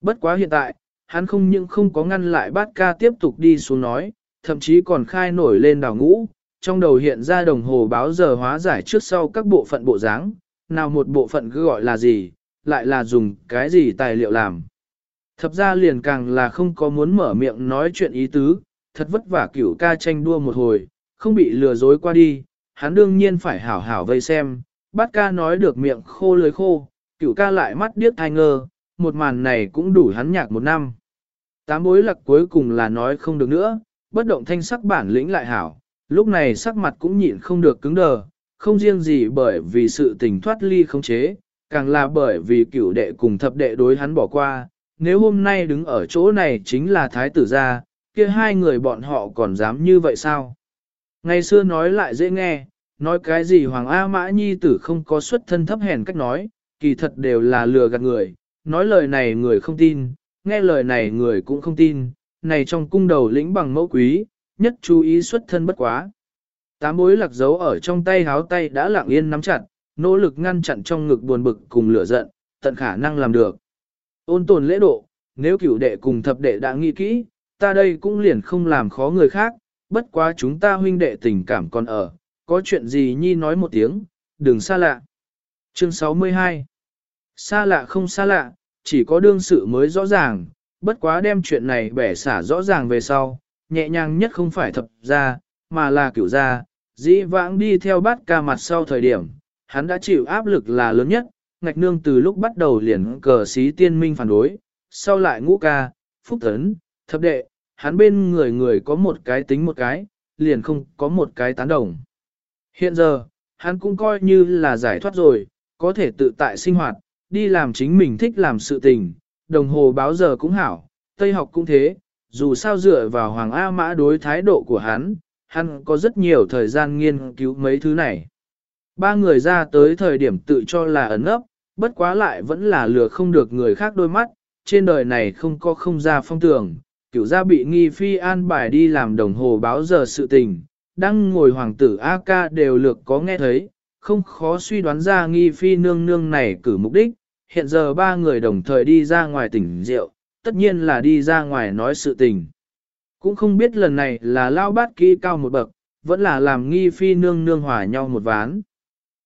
Bất quá hiện tại, hắn không những không có ngăn lại bát ca tiếp tục đi xuống nói, thậm chí còn khai nổi lên đào ngũ, trong đầu hiện ra đồng hồ báo giờ hóa giải trước sau các bộ phận bộ dáng, nào một bộ phận cứ gọi là gì, lại là dùng cái gì tài liệu làm. Thập ra liền càng là không có muốn mở miệng nói chuyện ý tứ, thật vất vả cửu ca tranh đua một hồi, không bị lừa dối qua đi, hắn đương nhiên phải hảo hảo vây xem, bát ca nói được miệng khô lưới khô, cửu ca lại mắt điếc thai ngơ, một màn này cũng đủ hắn nhạc một năm. Tám bối lạc cuối cùng là nói không được nữa, bất động thanh sắc bản lĩnh lại hảo, lúc này sắc mặt cũng nhịn không được cứng đờ, không riêng gì bởi vì sự tình thoát ly không chế, càng là bởi vì cửu đệ cùng thập đệ đối hắn bỏ qua, nếu hôm nay đứng ở chỗ này chính là thái tử gia, kia hai người bọn họ còn dám như vậy sao? Ngày xưa nói lại dễ nghe, nói cái gì Hoàng A Mã Nhi tử không có xuất thân thấp hèn cách nói, kỳ thật đều là lừa gạt người, nói lời này người không tin, nghe lời này người cũng không tin, này trong cung đầu lĩnh bằng mẫu quý, nhất chú ý xuất thân bất quá. Tám bối lạc dấu ở trong tay háo tay đã lặng yên nắm chặt, nỗ lực ngăn chặn trong ngực buồn bực cùng lửa giận, tận khả năng làm được. Ôn tồn lễ độ, nếu cửu đệ cùng thập đệ đã nghĩ kỹ, ta đây cũng liền không làm khó người khác, bất quá chúng ta huynh đệ tình cảm còn ở, có chuyện gì nhi nói một tiếng, đừng xa lạ. Chương 62 Xa lạ không xa lạ, chỉ có đương sự mới rõ ràng, bất quá đem chuyện này bẻ xả rõ ràng về sau, nhẹ nhàng nhất không phải thập ra, mà là cửu ra, dĩ vãng đi theo bát ca mặt sau thời điểm, hắn đã chịu áp lực là lớn nhất, ngạch nương từ lúc bắt đầu liền cờ xí tiên minh phản đối, sau lại ngũ ca, phúc tấn, thập đệ, hắn bên người người có một cái tính một cái, liền không có một cái tán đồng. Hiện giờ, hắn cũng coi như là giải thoát rồi, có thể tự tại sinh hoạt, đi làm chính mình thích làm sự tình, đồng hồ báo giờ cũng hảo, Tây học cũng thế, dù sao dựa vào Hoàng A Mã đối thái độ của hắn, hắn có rất nhiều thời gian nghiên cứu mấy thứ này. Ba người ra tới thời điểm tự cho là ẩn ấp, bất quá lại vẫn là lừa không được người khác đôi mắt, trên đời này không có không ra phong tường, cửu gia bị nghi phi an bài đi làm đồng hồ báo giờ sự tình, đang ngồi hoàng tử A ca đều lược có nghe thấy, không khó suy đoán ra nghi phi nương nương này cử mục đích, hiện giờ ba người đồng thời đi ra ngoài tỉnh rượu, tất nhiên là đi ra ngoài nói sự tình. Cũng không biết lần này là lao bát kỹ cao một bậc, vẫn là làm nghi phi nương nương hòa nhau một ván.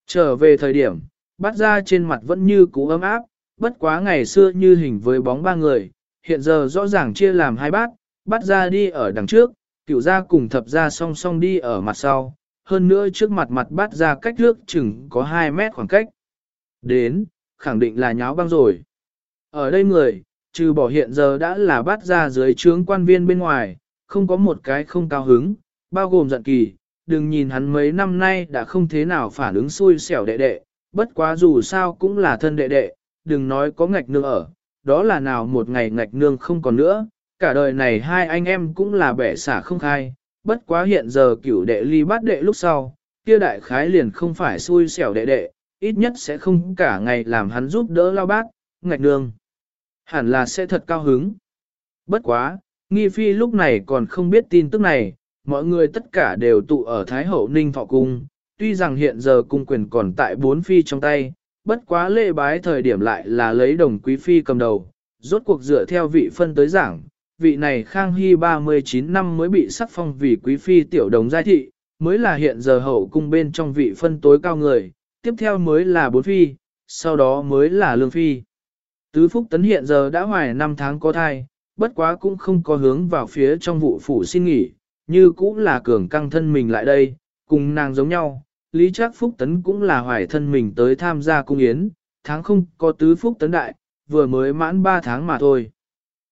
Trở về thời điểm, bắt ra trên mặt vẫn như cũ ấm áp, bất quá ngày xưa như hình với bóng ba người, hiện giờ rõ ràng chia làm hai bát, bát ra đi ở đằng trước, cửu ra cùng thập ra song song đi ở mặt sau, hơn nữa trước mặt mặt bát ra cách nước chừng có 2 mét khoảng cách. Đến, khẳng định là nháo băng rồi. Ở đây người, trừ bỏ hiện giờ đã là bát ra dưới trướng quan viên bên ngoài, không có một cái không cao hứng, bao gồm giận kỳ, đừng nhìn hắn mấy năm nay đã không thế nào phản ứng xui xẻo đệ đệ, bất quá dù sao cũng là thân đệ đệ, đừng nói có ngạch nương ở, đó là nào một ngày ngạch nương không còn nữa, cả đời này hai anh em cũng là bẻ xả không khai, bất quá hiện giờ cửu đệ ly bát đệ lúc sau, kia đại khái liền không phải xui xẻo đệ đệ, ít nhất sẽ không cả ngày làm hắn giúp đỡ lao bát, ngạch nương. Hẳn là sẽ thật cao hứng. Bất quá, nghi phi lúc này còn không biết tin tức này, mọi người tất cả đều tụ ở Thái Hậu Ninh Thọ Cung, tuy rằng hiện giờ cung quyền còn tại bốn phi trong tay, bất quá lễ bái thời điểm lại là lấy đồng quý phi cầm đầu, rốt cuộc dựa theo vị phân tới giảng, vị này Khang Hy 39 năm mới bị sắc phong vì quý phi tiểu đồng giai thị, mới là hiện giờ hậu cung bên trong vị phân tối cao người, tiếp theo mới là bốn phi, sau đó mới là lương phi. Tứ Phúc Tấn hiện giờ đã hoài 5 tháng có thai, bất quá cũng không có hướng vào phía trong vụ phủ xin nghỉ, như cũng là cường căng thân mình lại đây, cùng nàng giống nhau. Lý Trác Phúc Tấn cũng là hoài thân mình tới tham gia cung yến, tháng không có tứ Phúc Tấn đại, vừa mới mãn 3 tháng mà thôi.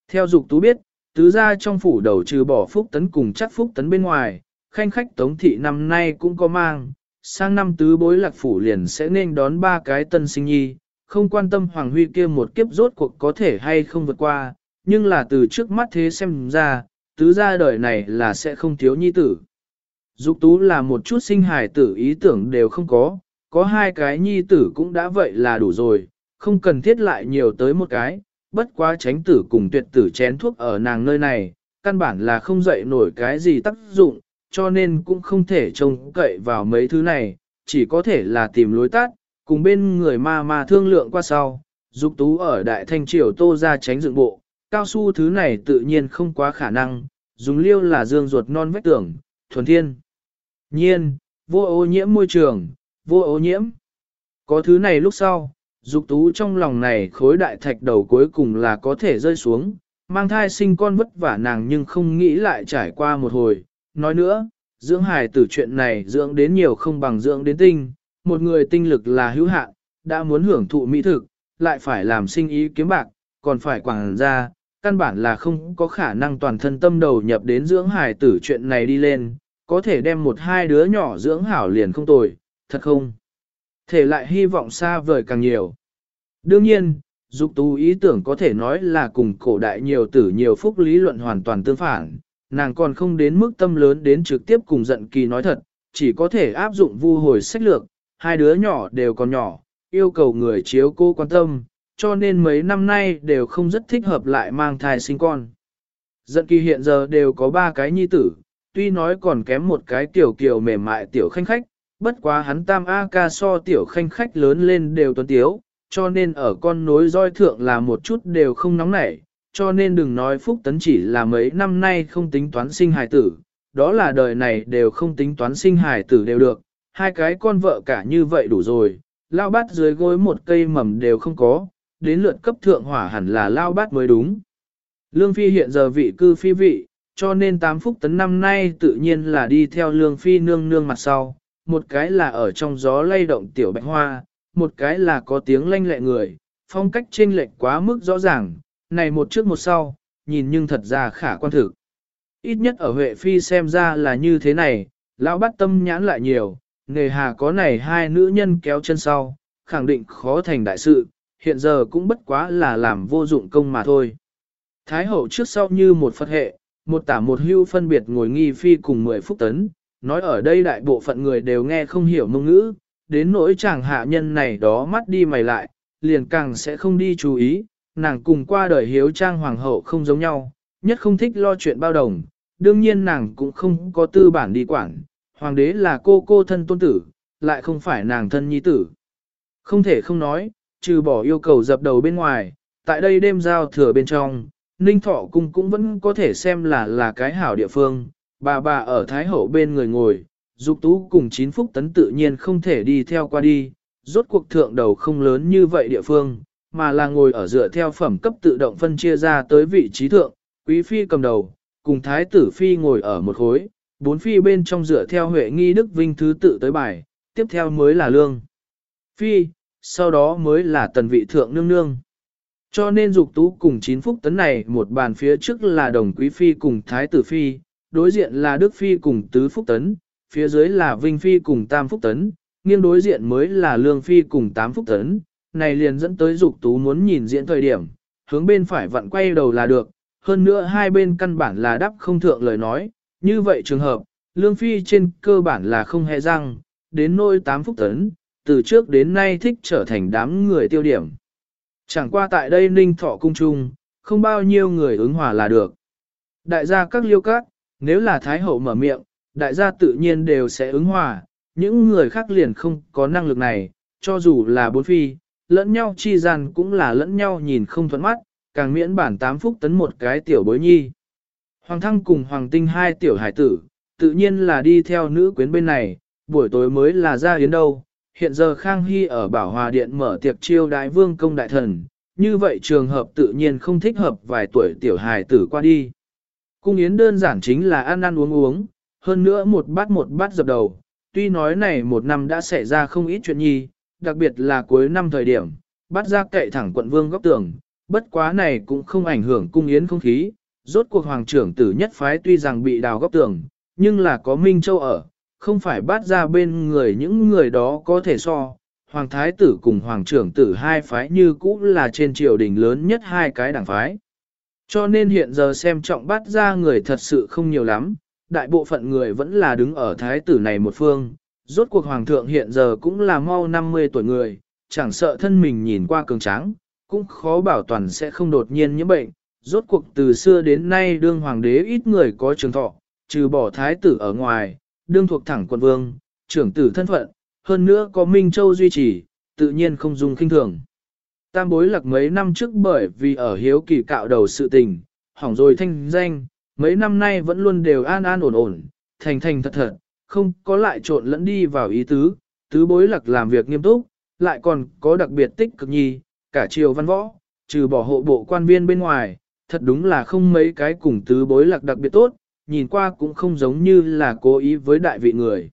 Theo dục tú biết, tứ gia trong phủ đầu trừ bỏ Phúc Tấn cùng chắc Phúc Tấn bên ngoài, khanh khách Tống Thị năm nay cũng có mang, sang năm tứ bối lạc phủ liền sẽ nên đón ba cái tân sinh nhi, không quan tâm Hoàng Huy kia một kiếp rốt cuộc có thể hay không vượt qua, nhưng là từ trước mắt thế xem ra, tứ gia đời này là sẽ không thiếu nhi tử. Dục tú là một chút sinh hài tử ý tưởng đều không có, có hai cái nhi tử cũng đã vậy là đủ rồi, không cần thiết lại nhiều tới một cái, bất quá tránh tử cùng tuyệt tử chén thuốc ở nàng nơi này, căn bản là không dậy nổi cái gì tác dụng, cho nên cũng không thể trông cậy vào mấy thứ này, chỉ có thể là tìm lối tắt, cùng bên người ma ma thương lượng qua sau. Dục tú ở đại thanh triều tô ra tránh dựng bộ, cao su thứ này tự nhiên không quá khả năng, dùng liêu là dương ruột non vách tưởng, thuần thiên. Nhiên, vô ô nhiễm môi trường, vô ô nhiễm. Có thứ này lúc sau, dục tú trong lòng này khối đại thạch đầu cuối cùng là có thể rơi xuống, mang thai sinh con vất vả nàng nhưng không nghĩ lại trải qua một hồi. Nói nữa, dưỡng hài tử chuyện này dưỡng đến nhiều không bằng dưỡng đến tinh, một người tinh lực là hữu hạn, đã muốn hưởng thụ mỹ thực, lại phải làm sinh ý kiếm bạc, còn phải quảng ra, căn bản là không có khả năng toàn thân tâm đầu nhập đến dưỡng hài tử chuyện này đi lên, có thể đem một hai đứa nhỏ dưỡng hảo liền không tồi, thật không? Thể lại hy vọng xa vời càng nhiều. Đương nhiên, dục tú ý tưởng có thể nói là cùng cổ đại nhiều tử nhiều phúc lý luận hoàn toàn tương phản, nàng còn không đến mức tâm lớn đến trực tiếp cùng giận kỳ nói thật, chỉ có thể áp dụng vu hồi sách lược, hai đứa nhỏ đều còn nhỏ, yêu cầu người chiếu cô quan tâm, cho nên mấy năm nay đều không rất thích hợp lại mang thai sinh con. Giận kỳ hiện giờ đều có ba cái nhi tử, tuy nói còn kém một cái tiểu kiều mềm mại tiểu khanh khách, bất quá hắn tam A ca so tiểu khanh khách lớn lên đều tuấn tiếu, cho nên ở con nối roi thượng là một chút đều không nóng nảy, cho nên đừng nói Phúc Tấn chỉ là mấy năm nay không tính toán sinh hài tử, đó là đời này đều không tính toán sinh hài tử đều được, hai cái con vợ cả như vậy đủ rồi, lao bát dưới gối một cây mầm đều không có, đến lượt cấp thượng hỏa hẳn là lao bát mới đúng. Lương Phi hiện giờ vị cư phi vị, cho nên tám phúc tấn năm nay tự nhiên là đi theo Lương Phi nương nương mặt sau, một cái là ở trong gió lay động tiểu bạch hoa, một cái là có tiếng lanh lẹ người, phong cách chênh lệch quá mức rõ ràng, này một trước một sau, nhìn nhưng thật ra khả quan thực. Ít nhất ở Huệ Phi xem ra là như thế này, lão bắt tâm nhãn lại nhiều, nề hà có này hai nữ nhân kéo chân sau, khẳng định khó thành đại sự, hiện giờ cũng bất quá là làm vô dụng công mà thôi. Thái hậu trước sau như một phật hệ, một tả một hưu phân biệt ngồi nghi phi cùng mười phúc tấn, nói ở đây đại bộ phận người đều nghe không hiểu mông ngữ, đến nỗi chàng hạ nhân này đó mắt đi mày lại, liền càng sẽ không đi chú ý, nàng cùng qua đời hiếu trang hoàng hậu không giống nhau, nhất không thích lo chuyện bao đồng, đương nhiên nàng cũng không có tư bản đi quản, hoàng đế là cô cô thân tôn tử, lại không phải nàng thân nhi tử. Không thể không nói, trừ bỏ yêu cầu dập đầu bên ngoài, tại đây đêm giao thừa bên trong, Ninh Thọ Cung cũng vẫn có thể xem là là cái hảo địa phương, bà bà ở Thái Hậu bên người ngồi, Dục Tú cùng chín phúc tấn tự nhiên không thể đi theo qua đi, rốt cuộc thượng đầu không lớn như vậy địa phương, mà là ngồi ở dựa theo phẩm cấp tự động phân chia ra tới vị trí thượng, Quý Phi cầm đầu, cùng Thái tử Phi ngồi ở một khối, bốn Phi bên trong dựa theo Huệ Nghi Đức Vinh thứ tự tới bài, tiếp theo mới là Lương. Phi, sau đó mới là tần vị thượng nương nương. Cho nên dục tú cùng chín phúc tấn này một bàn phía trước là đồng quý phi cùng thái tử phi, đối diện là đức phi cùng tứ phúc tấn, phía dưới là vinh phi cùng tam phúc tấn, nghiêng đối diện mới là lương phi cùng tám phúc tấn, này liền dẫn tới dục tú muốn nhìn diễn thời điểm, hướng bên phải vặn quay đầu là được, hơn nữa hai bên căn bản là đắp không thượng lời nói, như vậy trường hợp, lương phi trên cơ bản là không hề răng, đến nôi tám phúc tấn, từ trước đến nay thích trở thành đám người tiêu điểm. Chẳng qua tại đây ninh thọ cung trung, không bao nhiêu người ứng hòa là được. Đại gia các liêu các, nếu là Thái Hậu mở miệng, đại gia tự nhiên đều sẽ ứng hòa, những người khác liền không có năng lực này, cho dù là bốn phi, lẫn nhau chi gian cũng là lẫn nhau nhìn không thuận mắt, càng miễn bản tám phúc tấn một cái tiểu bối nhi. Hoàng thăng cùng Hoàng tinh hai tiểu hải tử, tự nhiên là đi theo nữ quyến bên này, buổi tối mới là ra yến đâu, hiện giờ Khang Hy ở Bảo Hòa Điện mở tiệc chiêu đại vương công đại thần, như vậy trường hợp tự nhiên không thích hợp vài tuổi tiểu hài tử qua đi. Cung yến đơn giản chính là ăn ăn uống uống, hơn nữa một bát một bát dập đầu, tuy nói này một năm đã xảy ra không ít chuyện nhi, đặc biệt là cuối năm thời điểm, bắt ra cậy thẳng quận vương góc tường, bất quá này cũng không ảnh hưởng cung yến không khí, rốt cuộc hoàng trưởng tử nhất phái tuy rằng bị đào góc tường, nhưng là có Minh Châu ở, không phải bắt ra bên người những người đó có thể so. Hoàng thái tử cùng hoàng trưởng tử hai phái như cũ là trên triều đình lớn nhất hai cái đảng phái. Cho nên hiện giờ xem trọng bắt ra người thật sự không nhiều lắm, đại bộ phận người vẫn là đứng ở thái tử này một phương. Rốt cuộc hoàng thượng hiện giờ cũng là mau 50 tuổi người, chẳng sợ thân mình nhìn qua cường tráng, cũng khó bảo toàn sẽ không đột nhiên nhiễm bệnh. Rốt cuộc từ xưa đến nay đương hoàng đế ít người có trường thọ, trừ bỏ thái tử ở ngoài, đương thuộc thẳng quận vương, trưởng tử thân phận, hơn nữa có Minh Châu duy trì, tự nhiên không dùng kinh thường. Tam bối lạc mấy năm trước bởi vì ở hiếu kỳ cạo đầu sự tình, hỏng rồi thanh danh, mấy năm nay vẫn luôn đều an an ổn ổn, thành thành thật thật, không có lại trộn lẫn đi vào ý tứ, tứ bối lạc làm việc nghiêm túc, lại còn có đặc biệt tích cực nhi, cả triều văn võ, trừ bỏ hộ bộ quan viên bên ngoài, thật đúng là không mấy cái cùng tứ bối lạc đặc biệt tốt, nhìn qua cũng không giống như là cố ý với đại vị người.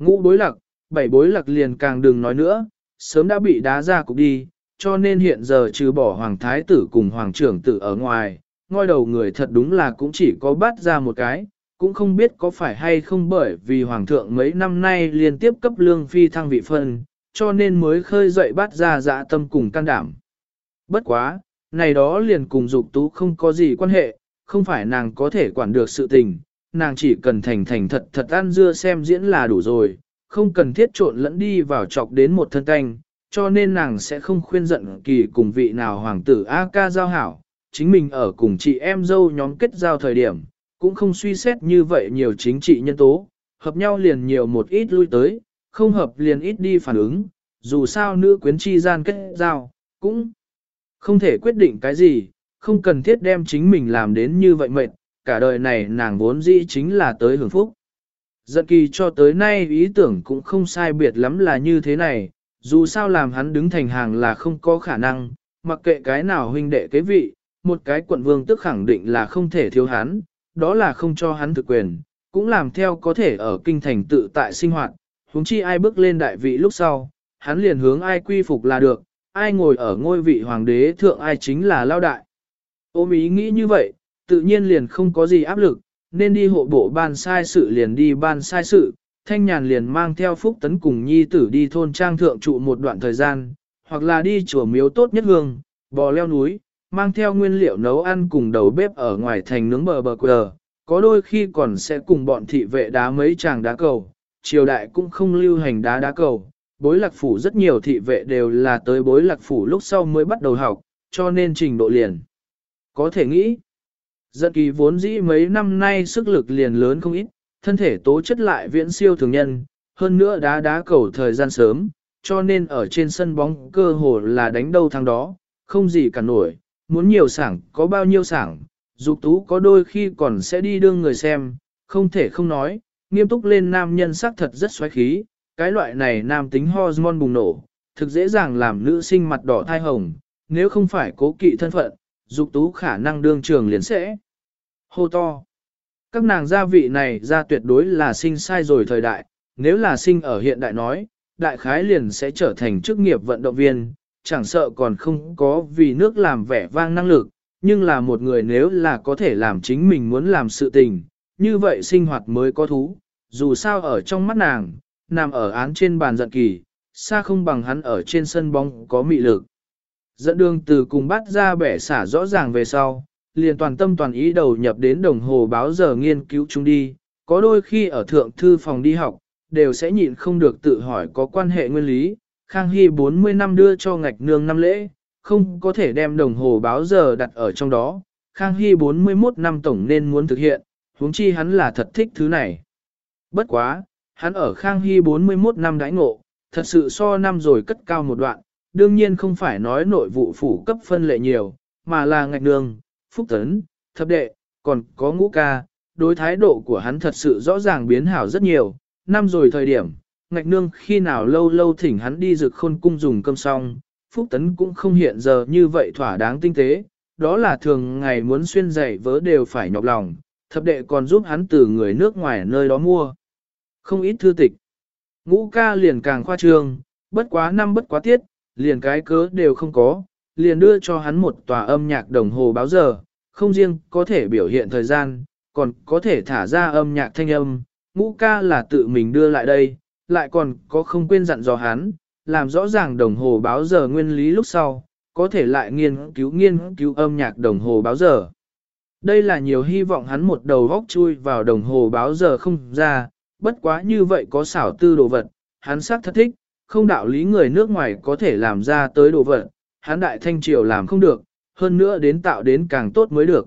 Ngũ bối lạc, bảy bối lạc liền càng đừng nói nữa, sớm đã bị đá ra cục đi, cho nên hiện giờ trừ bỏ hoàng thái tử cùng hoàng trưởng tử ở ngoài, ngôi đầu người thật đúng là cũng chỉ có bắt ra một cái, cũng không biết có phải hay không bởi vì hoàng thượng mấy năm nay liên tiếp cấp lương phi thăng vị phân, cho nên mới khơi dậy bắt ra dạ tâm cùng can đảm. Bất quá, này đó liền cùng dục tú không có gì quan hệ, không phải nàng có thể quản được sự tình, nàng chỉ cần thành thành thật thật ăn dưa xem diễn là đủ rồi, không cần thiết trộn lẫn đi vào chọc đến một thân canh, cho nên nàng sẽ không khuyên giận kỳ cùng vị nào hoàng tử A ca giao hảo, chính mình ở cùng chị em dâu nhóm kết giao thời điểm, cũng không suy xét như vậy nhiều chính trị nhân tố, hợp nhau liền nhiều một ít lui tới, không hợp liền ít đi phản ứng, dù sao nữ quyến chi gian kết giao, cũng không thể quyết định cái gì, không cần thiết đem chính mình làm đến như vậy mệt, cả đời này nàng vốn dĩ chính là tới hưởng phúc. Giận kỳ cho tới nay ý tưởng cũng không sai biệt lắm là như thế này, dù sao làm hắn đứng thành hàng là không có khả năng, mặc kệ cái nào huynh đệ kế vị, một cái quận vương tức khẳng định là không thể thiếu hắn, đó là không cho hắn thực quyền, cũng làm theo có thể ở kinh thành tự tại sinh hoạt, huống chi ai bước lên đại vị lúc sau, hắn liền hướng ai quy phục là được, ai ngồi ở ngôi vị hoàng đế thượng ai chính là lao đại. Ôm ý nghĩ như vậy, tự nhiên liền không có gì áp lực, nên đi hộ bộ ban sai sự liền đi ban sai sự, thanh nhàn liền mang theo phúc tấn cùng nhi tử đi thôn trang thượng trụ một đoạn thời gian, hoặc là đi chùa miếu tốt nhất hương, bò leo núi, mang theo nguyên liệu nấu ăn cùng đầu bếp ở ngoài thành nướng bờ bờ quờ, có đôi khi còn sẽ cùng bọn thị vệ đá mấy chàng đá cầu, triều đại cũng không lưu hành đá đá cầu. Bối lạc phủ rất nhiều thị vệ đều là tới bối lạc phủ lúc sau mới bắt đầu học, cho nên trình độ liền. Có thể nghĩ, Giận kỳ vốn dĩ mấy năm nay sức lực liền lớn không ít, thân thể tố chất lại viễn siêu thường nhân, hơn nữa đá đá cầu thời gian sớm, cho nên ở trên sân bóng cơ hồ là đánh đâu thắng đó, không gì cả nổi, muốn nhiều sảng có bao nhiêu sảng, dục tú có đôi khi còn sẽ đi đương người xem, không thể không nói, nghiêm túc lên nam nhân sắc thật rất xoáy khí, cái loại này nam tính hormone bùng nổ, thực dễ dàng làm nữ sinh mặt đỏ thai hồng, nếu không phải cố kỵ thân phận, dục tú khả năng đương trường liền sẽ hô to. Các nàng gia vị này ra tuyệt đối là sinh sai rồi thời đại, nếu là sinh ở hiện đại nói, đại khái liền sẽ trở thành chức nghiệp vận động viên, chẳng sợ còn không có vì nước làm vẻ vang năng lực, nhưng là một người nếu là có thể làm chính mình muốn làm sự tình, như vậy sinh hoạt mới có thú, dù sao ở trong mắt nàng, nằm ở án trên bàn giận kỳ, xa không bằng hắn ở trên sân bóng có mị lực. Dẫn đường từ cùng bắt ra bẻ xả rõ ràng về sau, liền toàn tâm toàn ý đầu nhập đến đồng hồ báo giờ nghiên cứu chúng đi, có đôi khi ở thượng thư phòng đi học, đều sẽ nhịn không được tự hỏi có quan hệ nguyên lý, Khang Hy 40 năm đưa cho ngạch nương năm lễ, không có thể đem đồng hồ báo giờ đặt ở trong đó, Khang Hy 41 năm tổng nên muốn thực hiện, huống chi hắn là thật thích thứ này. Bất quá, hắn ở Khang Hy 41 năm đãi ngộ, thật sự so năm rồi cất cao một đoạn, đương nhiên không phải nói nội vụ phủ cấp phân lệ nhiều, mà là ngạch nương, phúc tấn, thập đệ, còn có ngũ ca, đối thái độ của hắn thật sự rõ ràng biến hảo rất nhiều, năm rồi thời điểm, ngạch nương khi nào lâu lâu thỉnh hắn đi rực khôn cung dùng cơm xong, phúc tấn cũng không hiện giờ như vậy thỏa đáng tinh tế, đó là thường ngày muốn xuyên giày vớ đều phải nhọc lòng, thập đệ còn giúp hắn từ người nước ngoài nơi đó mua. Không ít thư tịch. Ngũ ca liền càng khoa trương, bất quá năm bất quá tiết, liền cái cớ đều không có, liền đưa cho hắn một tòa âm nhạc đồng hồ báo giờ, không riêng có thể biểu hiện thời gian, còn có thể thả ra âm nhạc thanh âm, ngũ ca là tự mình đưa lại đây, lại còn có không quên dặn dò hắn, làm rõ ràng đồng hồ báo giờ nguyên lý lúc sau, có thể lại nghiên cứu nghiên cứu âm nhạc đồng hồ báo giờ. Đây là nhiều hy vọng hắn một đầu góc chui vào đồng hồ báo giờ không ra, bất quá như vậy có xảo tư đồ vật, hắn xác thật thích, không đạo lý người nước ngoài có thể làm ra tới đồ vật, hán đại thanh triều làm không được, hơn nữa đến tạo đến càng tốt mới được.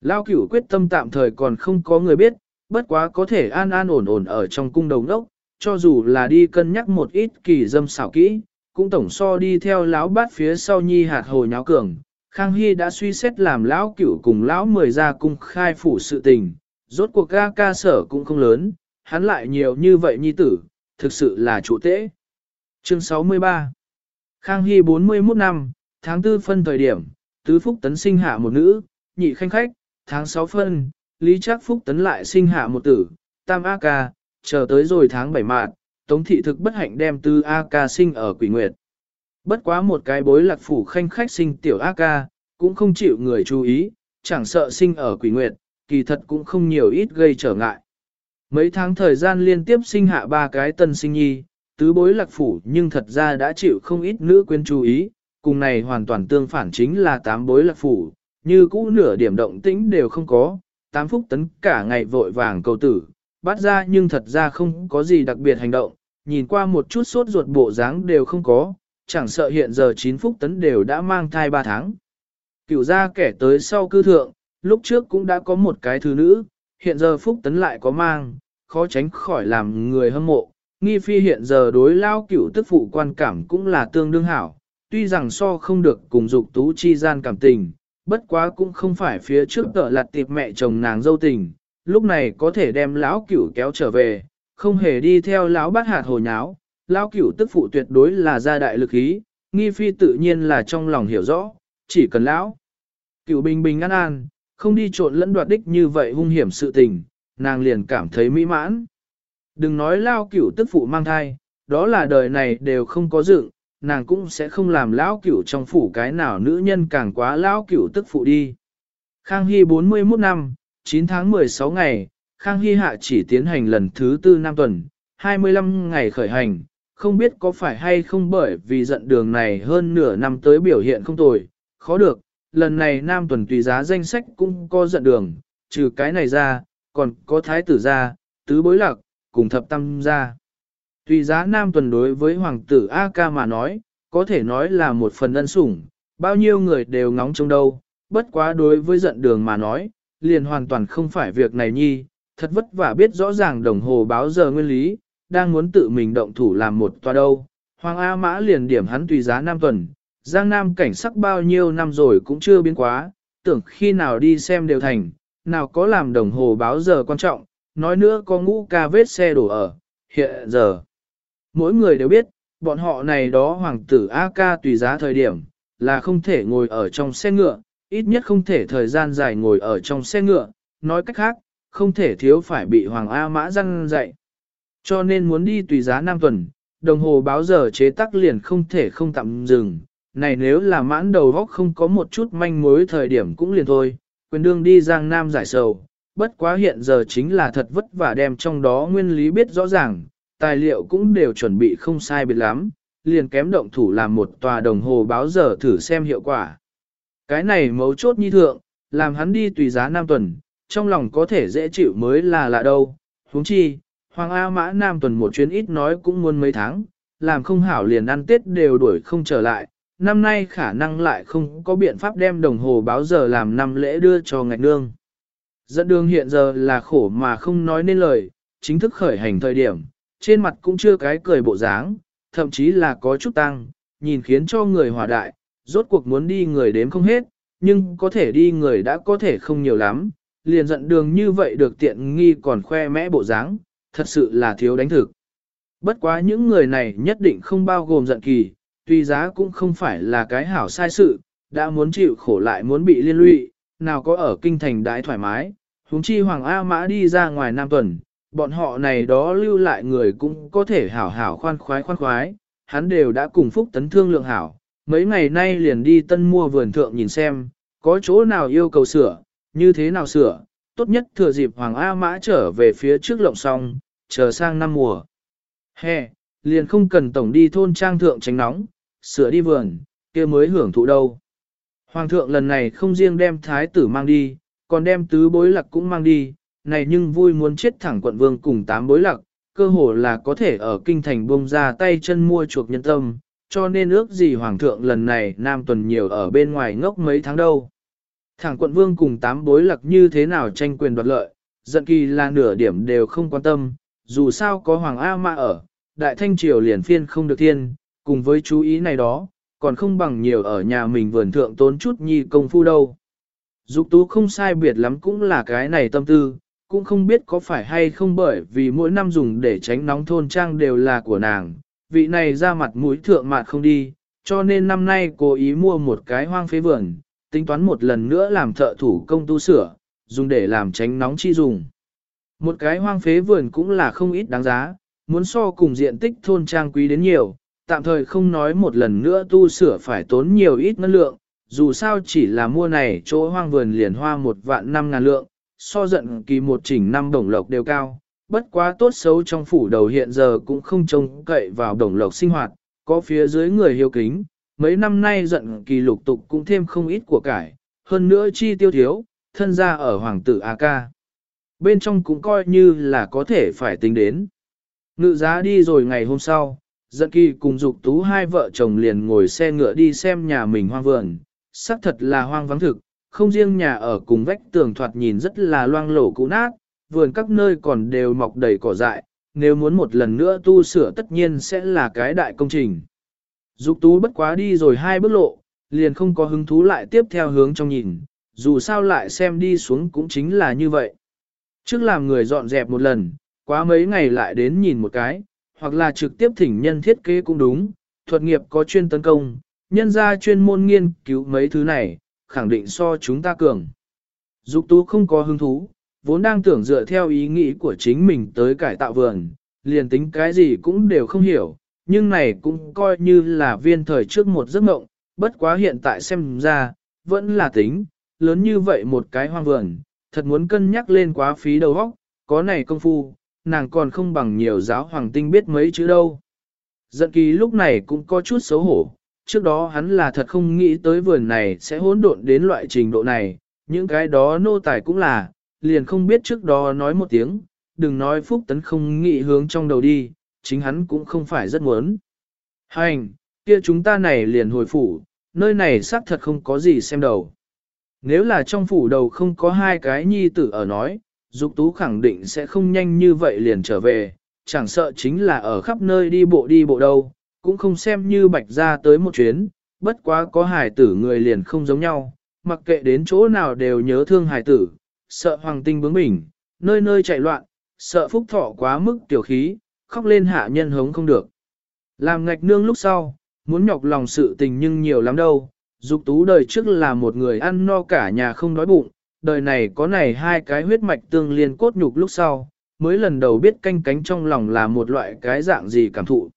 Lao cửu quyết tâm tạm thời còn không có người biết, bất quá có thể an an ổn ổn ở trong cung đầu ngốc, cho dù là đi cân nhắc một ít kỳ dâm xảo kỹ, cũng tổng so đi theo lão bát phía sau nhi hạt hồi nháo cường. Khang Hy đã suy xét làm lão cửu cùng lão mười ra cung khai phủ sự tình, rốt cuộc ca ca sở cũng không lớn, hắn lại nhiều như vậy nhi tử, thực sự là chủ tế. Chương 63 Khang Hy 41 năm, tháng 4 phân thời điểm, tứ phúc tấn sinh hạ một nữ, nhị khanh khách, tháng 6 phân, Lý Trác Phúc tấn lại sinh hạ một tử, tam A ca, chờ tới rồi tháng 7 mạt, Tống thị thực bất hạnh đem tư A ca sinh ở quỷ nguyệt. Bất quá một cái bối lạc phủ khanh khách sinh tiểu A ca, cũng không chịu người chú ý, chẳng sợ sinh ở quỷ nguyệt, kỳ thật cũng không nhiều ít gây trở ngại. Mấy tháng thời gian liên tiếp sinh hạ ba cái tân sinh nhi, tứ bối lạc phủ nhưng thật ra đã chịu không ít nữ quyến chú ý, cùng này hoàn toàn tương phản chính là tám bối lạc phủ, như cũ nửa điểm động tĩnh đều không có, tám phúc tấn cả ngày vội vàng cầu tử, bắt ra nhưng thật ra không có gì đặc biệt hành động, nhìn qua một chút sốt ruột bộ dáng đều không có, chẳng sợ hiện giờ chín phúc tấn đều đã mang thai ba tháng. cựu gia kẻ tới sau cư thượng, lúc trước cũng đã có một cái thứ nữ, hiện giờ phúc tấn lại có mang, khó tránh khỏi làm người hâm mộ. Nghi phi hiện giờ đối lao cửu tức phụ quan cảm cũng là tương đương hảo, tuy rằng so không được cùng dục tú chi gian cảm tình, bất quá cũng không phải phía trước tợ lặt tiệp mẹ chồng nàng dâu tình, lúc này có thể đem lão cửu kéo trở về, không hề đi theo lão bát hạt hồ nháo, lão cửu tức phụ tuyệt đối là gia đại lực ý, nghi phi tự nhiên là trong lòng hiểu rõ, chỉ cần lão cửu bình bình an an, không đi trộn lẫn đoạt đích như vậy hung hiểm sự tình, nàng liền cảm thấy mỹ mãn. Đừng nói lao cửu tức phụ mang thai, đó là đời này đều không có dựng, nàng cũng sẽ không làm lão cửu trong phủ cái nào nữ nhân càng quá lão cửu tức phụ đi. Khang Hy 41 năm, 9 tháng 16 ngày, Khang Hy hạ chỉ tiến hành lần thứ tư năm tuần, 25 ngày khởi hành, không biết có phải hay không bởi vì giận đường này hơn nửa năm tới biểu hiện không tồi, khó được, lần này nam tuần tùy giá danh sách cũng có giận đường, trừ cái này ra, còn có thái tử gia, tứ bối lạc, cùng thập tam gia. Tùy giá nam tuần đối với hoàng tử A ca mà nói, có thể nói là một phần ân sủng, bao nhiêu người đều ngóng trông đâu, bất quá đối với giận đường mà nói, liền hoàn toàn không phải việc này nhi, thật vất vả biết rõ ràng đồng hồ báo giờ nguyên lý, đang muốn tự mình động thủ làm một toa đâu. Hoàng A Mã liền điểm hắn tùy giá nam tuần, Giang Nam cảnh sắc bao nhiêu năm rồi cũng chưa biến quá, tưởng khi nào đi xem đều thành, nào có làm đồng hồ báo giờ quan trọng, nói nữa có ngũ ca vết xe đổ ở, hiện giờ. Mỗi người đều biết, bọn họ này đó hoàng tử A ca tùy giá thời điểm, là không thể ngồi ở trong xe ngựa, ít nhất không thể thời gian dài ngồi ở trong xe ngựa, nói cách khác, không thể thiếu phải bị hoàng A mã răng dạy. Cho nên muốn đi tùy giá nam tuần, đồng hồ báo giờ chế tắc liền không thể không tạm dừng, này nếu là mãn đầu góc không có một chút manh mối thời điểm cũng liền thôi, quyền đương đi Giang Nam giải sầu, bất quá hiện giờ chính là thật vất vả đem trong đó nguyên lý biết rõ ràng, tài liệu cũng đều chuẩn bị không sai biệt lắm, liền kém động thủ làm một tòa đồng hồ báo giờ thử xem hiệu quả. Cái này mấu chốt nhi thượng, làm hắn đi tùy giá Nam Tuần, trong lòng có thể dễ chịu mới là lạ đâu, huống chi, Hoàng A Mã Nam Tuần một chuyến ít nói cũng muôn mấy tháng, làm không hảo liền ăn Tết đều đuổi không trở lại, năm nay khả năng lại không có biện pháp đem đồng hồ báo giờ làm năm lễ đưa cho ngạch nương. Dẫn đường hiện giờ là khổ mà không nói nên lời, chính thức khởi hành thời điểm, trên mặt cũng chưa cái cười bộ dáng, thậm chí là có chút tăng, nhìn khiến cho người hòa đại, rốt cuộc muốn đi người đếm không hết, nhưng có thể đi người đã có thể không nhiều lắm, liền dẫn đường như vậy được tiện nghi còn khoe mẽ bộ dáng, thật sự là thiếu đánh thực. Bất quá những người này nhất định không bao gồm giận kỳ, tuy giá cũng không phải là cái hảo sai sự, đã muốn chịu khổ lại muốn bị liên lụy, nào có ở kinh thành đái thoải mái, huống chi Hoàng A Mã đi ra ngoài Nam Tuần, bọn họ này đó lưu lại người cũng có thể hảo hảo khoan khoái khoan khoái, hắn đều đã cùng Phúc Tấn thương lượng hảo, mấy ngày nay liền đi tân mua vườn thượng nhìn xem, có chỗ nào yêu cầu sửa, như thế nào sửa, tốt nhất thừa dịp Hoàng A Mã trở về phía trước lộng xong, chờ sang năm mùa. Hè, liền không cần tổng đi thôn trang thượng tránh nóng, sửa đi vườn, kia mới hưởng thụ đâu. Hoàng thượng lần này không riêng đem thái tử mang đi, còn đem tứ bối lạc cũng mang đi, này nhưng vui muốn chết thẳng quận vương cùng tám bối lạc, cơ hồ là có thể ở kinh thành bông ra tay chân mua chuộc nhân tâm, cho nên ước gì hoàng thượng lần này nam tuần nhiều ở bên ngoài ngốc mấy tháng đâu. Thẳng quận vương cùng tám bối lặc như thế nào tranh quyền đoạt lợi, giận kỳ là nửa điểm đều không quan tâm, dù sao có hoàng A Mã ở, đại thanh triều liền phiên không được thiên, cùng với chú ý này đó, còn không bằng nhiều ở nhà mình vườn thượng tốn chút nhi công phu đâu. Dục tú không sai biệt lắm cũng là cái này tâm tư, cũng không biết có phải hay không bởi vì mỗi năm dùng để tránh nóng thôn trang đều là của nàng, vị này ra mặt mũi thượng mặt không đi, cho nên năm nay cố ý mua một cái hoang phế vườn, tính toán một lần nữa làm thợ thủ công tu sửa, dùng để làm tránh nóng chi dùng. Một cái hoang phế vườn cũng là không ít đáng giá, muốn so cùng diện tích thôn trang quý đến nhiều, tạm thời không nói một lần nữa tu sửa phải tốn nhiều ít ngân lượng, dù sao chỉ là mua này chỗ hoang vườn liền hoa một vạn năm ngàn lượng, so giận kỳ một chỉnh năm đồng lộc đều cao, bất quá tốt xấu trong phủ đầu hiện giờ cũng không trông cậy vào đồng lộc sinh hoạt, có phía dưới người hiếu kính, mấy năm nay giận kỳ lục tục cũng thêm không ít của cải, hơn nữa chi tiêu thiếu, thân ra ở hoàng tử A ca. Bên trong cũng coi như là có thể phải tính đến. Ngự giá đi rồi ngày hôm sau, dẫn kỳ cùng dục tú hai vợ chồng liền ngồi xe ngựa đi xem nhà mình hoang vườn, xác thật là hoang vắng thực, không riêng nhà ở cùng vách tường thoạt nhìn rất là loang lổ cũ nát, vườn các nơi còn đều mọc đầy cỏ dại, nếu muốn một lần nữa tu sửa tất nhiên sẽ là cái đại công trình. Dục tú bất quá đi rồi hai bước lộ, liền không có hứng thú lại tiếp theo hướng trong nhìn, dù sao lại xem đi xuống cũng chính là như vậy. Trước làm người dọn dẹp một lần, quá mấy ngày lại đến nhìn một cái, hoặc là trực tiếp thỉnh nhân thiết kế cũng đúng, thuật nghiệp có chuyên tấn công, nhân ra chuyên môn nghiên cứu mấy thứ này, khẳng định so chúng ta cường. Dục tú không có hứng thú, vốn đang tưởng dựa theo ý nghĩ của chính mình tới cải tạo vườn, liền tính cái gì cũng đều không hiểu, nhưng này cũng coi như là viên thời trước một giấc mộng, bất quá hiện tại xem ra, vẫn là tính, lớn như vậy một cái hoang vườn, thật muốn cân nhắc lên quá phí đầu óc, có này công phu, nàng còn không bằng nhiều giáo hoàng tinh biết mấy chữ đâu. Giận kỳ lúc này cũng có chút xấu hổ, trước đó hắn là thật không nghĩ tới vườn này sẽ hỗn độn đến loại trình độ này, những cái đó nô tài cũng là, liền không biết trước đó nói một tiếng, đừng nói phúc tấn không nghĩ hướng trong đầu đi, chính hắn cũng không phải rất muốn. Hành, kia chúng ta này liền hồi phủ, nơi này xác thật không có gì xem đầu. Nếu là trong phủ đầu không có hai cái nhi tử ở nói, Dục Tú khẳng định sẽ không nhanh như vậy liền trở về, chẳng sợ chính là ở khắp nơi đi bộ đi bộ đâu, cũng không xem như bạch ra tới một chuyến, bất quá có hài tử người liền không giống nhau, mặc kệ đến chỗ nào đều nhớ thương hài tử, sợ hoàng tinh bướng bỉnh, nơi nơi chạy loạn, sợ phúc thọ quá mức tiểu khí, khóc lên hạ nhân hống không được. Làm ngạch nương lúc sau, muốn nhọc lòng sự tình nhưng nhiều lắm đâu, dục tú đời trước là một người ăn no cả nhà không đói bụng, đời này có này hai cái huyết mạch tương liên cốt nhục lúc sau, mới lần đầu biết canh cánh trong lòng là một loại cái dạng gì cảm thụ.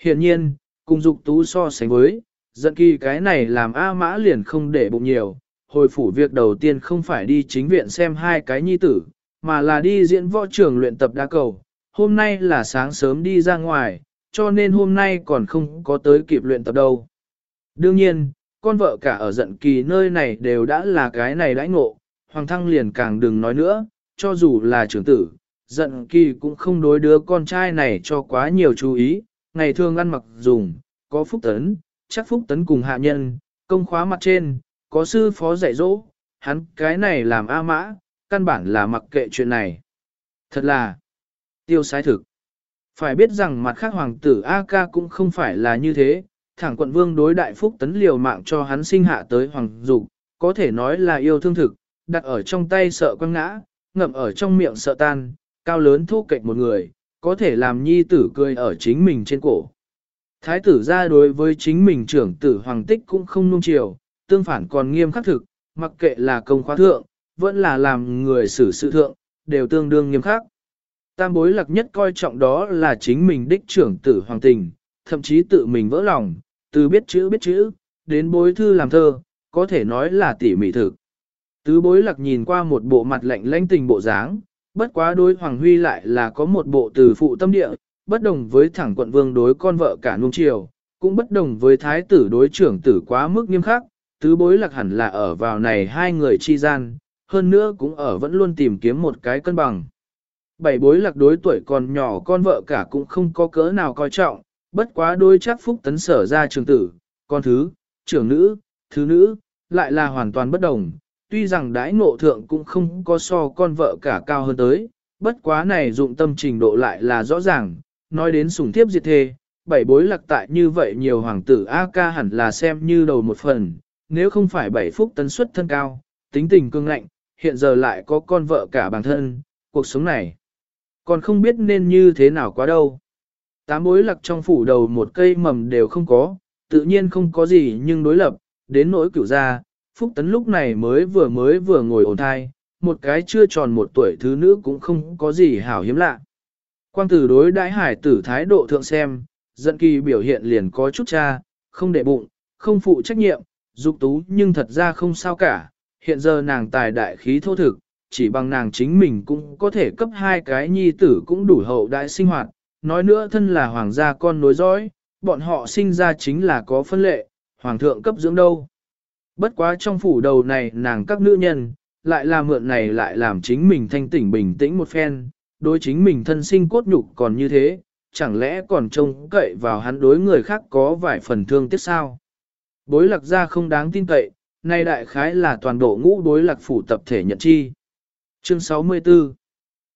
Hiện nhiên, cùng dục tú so sánh với, giận kỳ cái này làm A mã liền không để bụng nhiều, hồi phủ việc đầu tiên không phải đi chính viện xem hai cái nhi tử, mà là đi diễn võ trường luyện tập đa cầu. Hôm nay là sáng sớm đi ra ngoài, cho nên hôm nay còn không có tới kịp luyện tập đâu. Đương nhiên, con vợ cả ở giận kỳ nơi này đều đã là cái này đãi ngộ, Hoàng thăng liền càng đừng nói nữa, cho dù là trưởng tử, giận kỳ cũng không đối đứa con trai này cho quá nhiều chú ý, ngày thường ăn mặc dùng, có phúc tấn, chắc phúc tấn cùng hạ nhân, công khóa mặt trên, có sư phó dạy dỗ, hắn cái này làm A mã, căn bản là mặc kệ chuyện này. Thật là tiêu sái thực. Phải biết rằng mặt khác hoàng tử A ca cũng không phải là như thế, thẳng quận vương đối đại phúc tấn liều mạng cho hắn sinh hạ tới hoàng dục, có thể nói là yêu thương thực, đặt ở trong tay sợ quăng ngã, ngậm ở trong miệng sợ tan, cao lớn thu cạnh một người, có thể làm nhi tử cười ở chính mình trên cổ. Thái tử ra đối với chính mình trưởng tử hoàng tích cũng không nung chiều, tương phản còn nghiêm khắc thực, mặc kệ là công khóa thượng, vẫn là làm người xử sự thượng, đều tương đương nghiêm khắc. Tam bối lạc nhất coi trọng đó là chính mình đích trưởng tử hoàng tình, thậm chí tự mình vỡ lòng, từ biết chữ biết chữ, đến bối thư làm thơ, có thể nói là tỉ mỉ thực. Tứ bối lạc nhìn qua một bộ mặt lạnh lãnh tình bộ dáng, bất quá đối Hoàng Huy lại là có một bộ từ phụ tâm địa, bất đồng với thẳng quận vương đối con vợ cả nung chiều, cũng bất đồng với thái tử đối trưởng tử quá mức nghiêm khắc, tứ bối lạc hẳn là ở vào này hai người chi gian, hơn nữa cũng ở vẫn luôn tìm kiếm một cái cân bằng. Bảy bối lạc đối tuổi còn nhỏ con vợ cả cũng không có cỡ nào coi trọng, bất quá đôi chắc phúc tấn sở ra trường tử, con thứ, trưởng nữ, thứ nữ, lại là hoàn toàn bất đồng, tuy rằng đãi ngộ thượng cũng không có so con vợ cả cao hơn tới, bất quá này dụng tâm trình độ lại là rõ ràng, nói đến sủng thiếp diệt thê, bảy bối lạc tại như vậy nhiều hoàng tử A ca hẳn là xem như đầu một phần, nếu không phải bảy phúc tấn xuất thân cao, tính tình cương lạnh, hiện giờ lại có con vợ cả bản thân, cuộc sống này. Còn không biết nên như thế nào quá đâu. Tám bối lạc trong phủ đầu một cây mầm đều không có, tự nhiên không có gì nhưng đối lập, đến nỗi cửu gia, Phúc Tấn lúc này mới vừa mới vừa ngồi ổn thai, một cái chưa tròn một tuổi thứ nữ cũng không có gì hảo hiếm lạ. Quang tử đối đãi hải tử thái độ thượng xem, giận kỳ biểu hiện liền có chút cha, không để bụng, không phụ trách nhiệm, dục tú nhưng thật ra không sao cả, hiện giờ nàng tài đại khí thô thực, chỉ bằng nàng chính mình cũng có thể cấp hai cái nhi tử cũng đủ hậu đại sinh hoạt, nói nữa thân là hoàng gia con nối dõi, bọn họ sinh ra chính là có phân lệ, hoàng thượng cấp dưỡng đâu. Bất quá trong phủ đầu này nàng các nữ nhân, lại làm mượn này lại làm chính mình thanh tỉnh bình tĩnh một phen, đối chính mình thân sinh cốt nhục còn như thế, chẳng lẽ còn trông cậy vào hắn đối người khác có vài phần thương tiếc sao. Bối lạc ra không đáng tin cậy, nay đại khái là toàn bộ ngũ bối lạc phủ tập thể nhận chi. Chương 64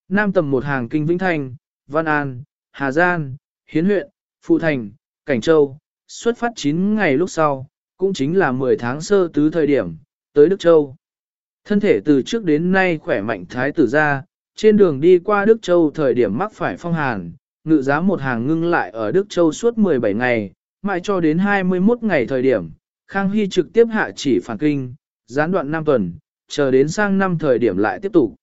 Nam tầm một hàng kinh Vĩnh Thanh, Văn An, Hà Giang, Hiến huyện, Phụ Thành, Cảnh Châu, xuất phát 9 ngày lúc sau, cũng chính là 10 tháng sơ tứ thời điểm, tới Đức Châu. Thân thể từ trước đến nay khỏe mạnh thái tử ra, trên đường đi qua Đức Châu thời điểm mắc phải phong hàn, ngự giá một hàng ngưng lại ở Đức Châu suốt 17 ngày, mãi cho đến 21 ngày thời điểm, Khang Hy trực tiếp hạ chỉ phản kinh, gián đoạn 5 tuần, chờ đến sang năm thời điểm lại tiếp tục.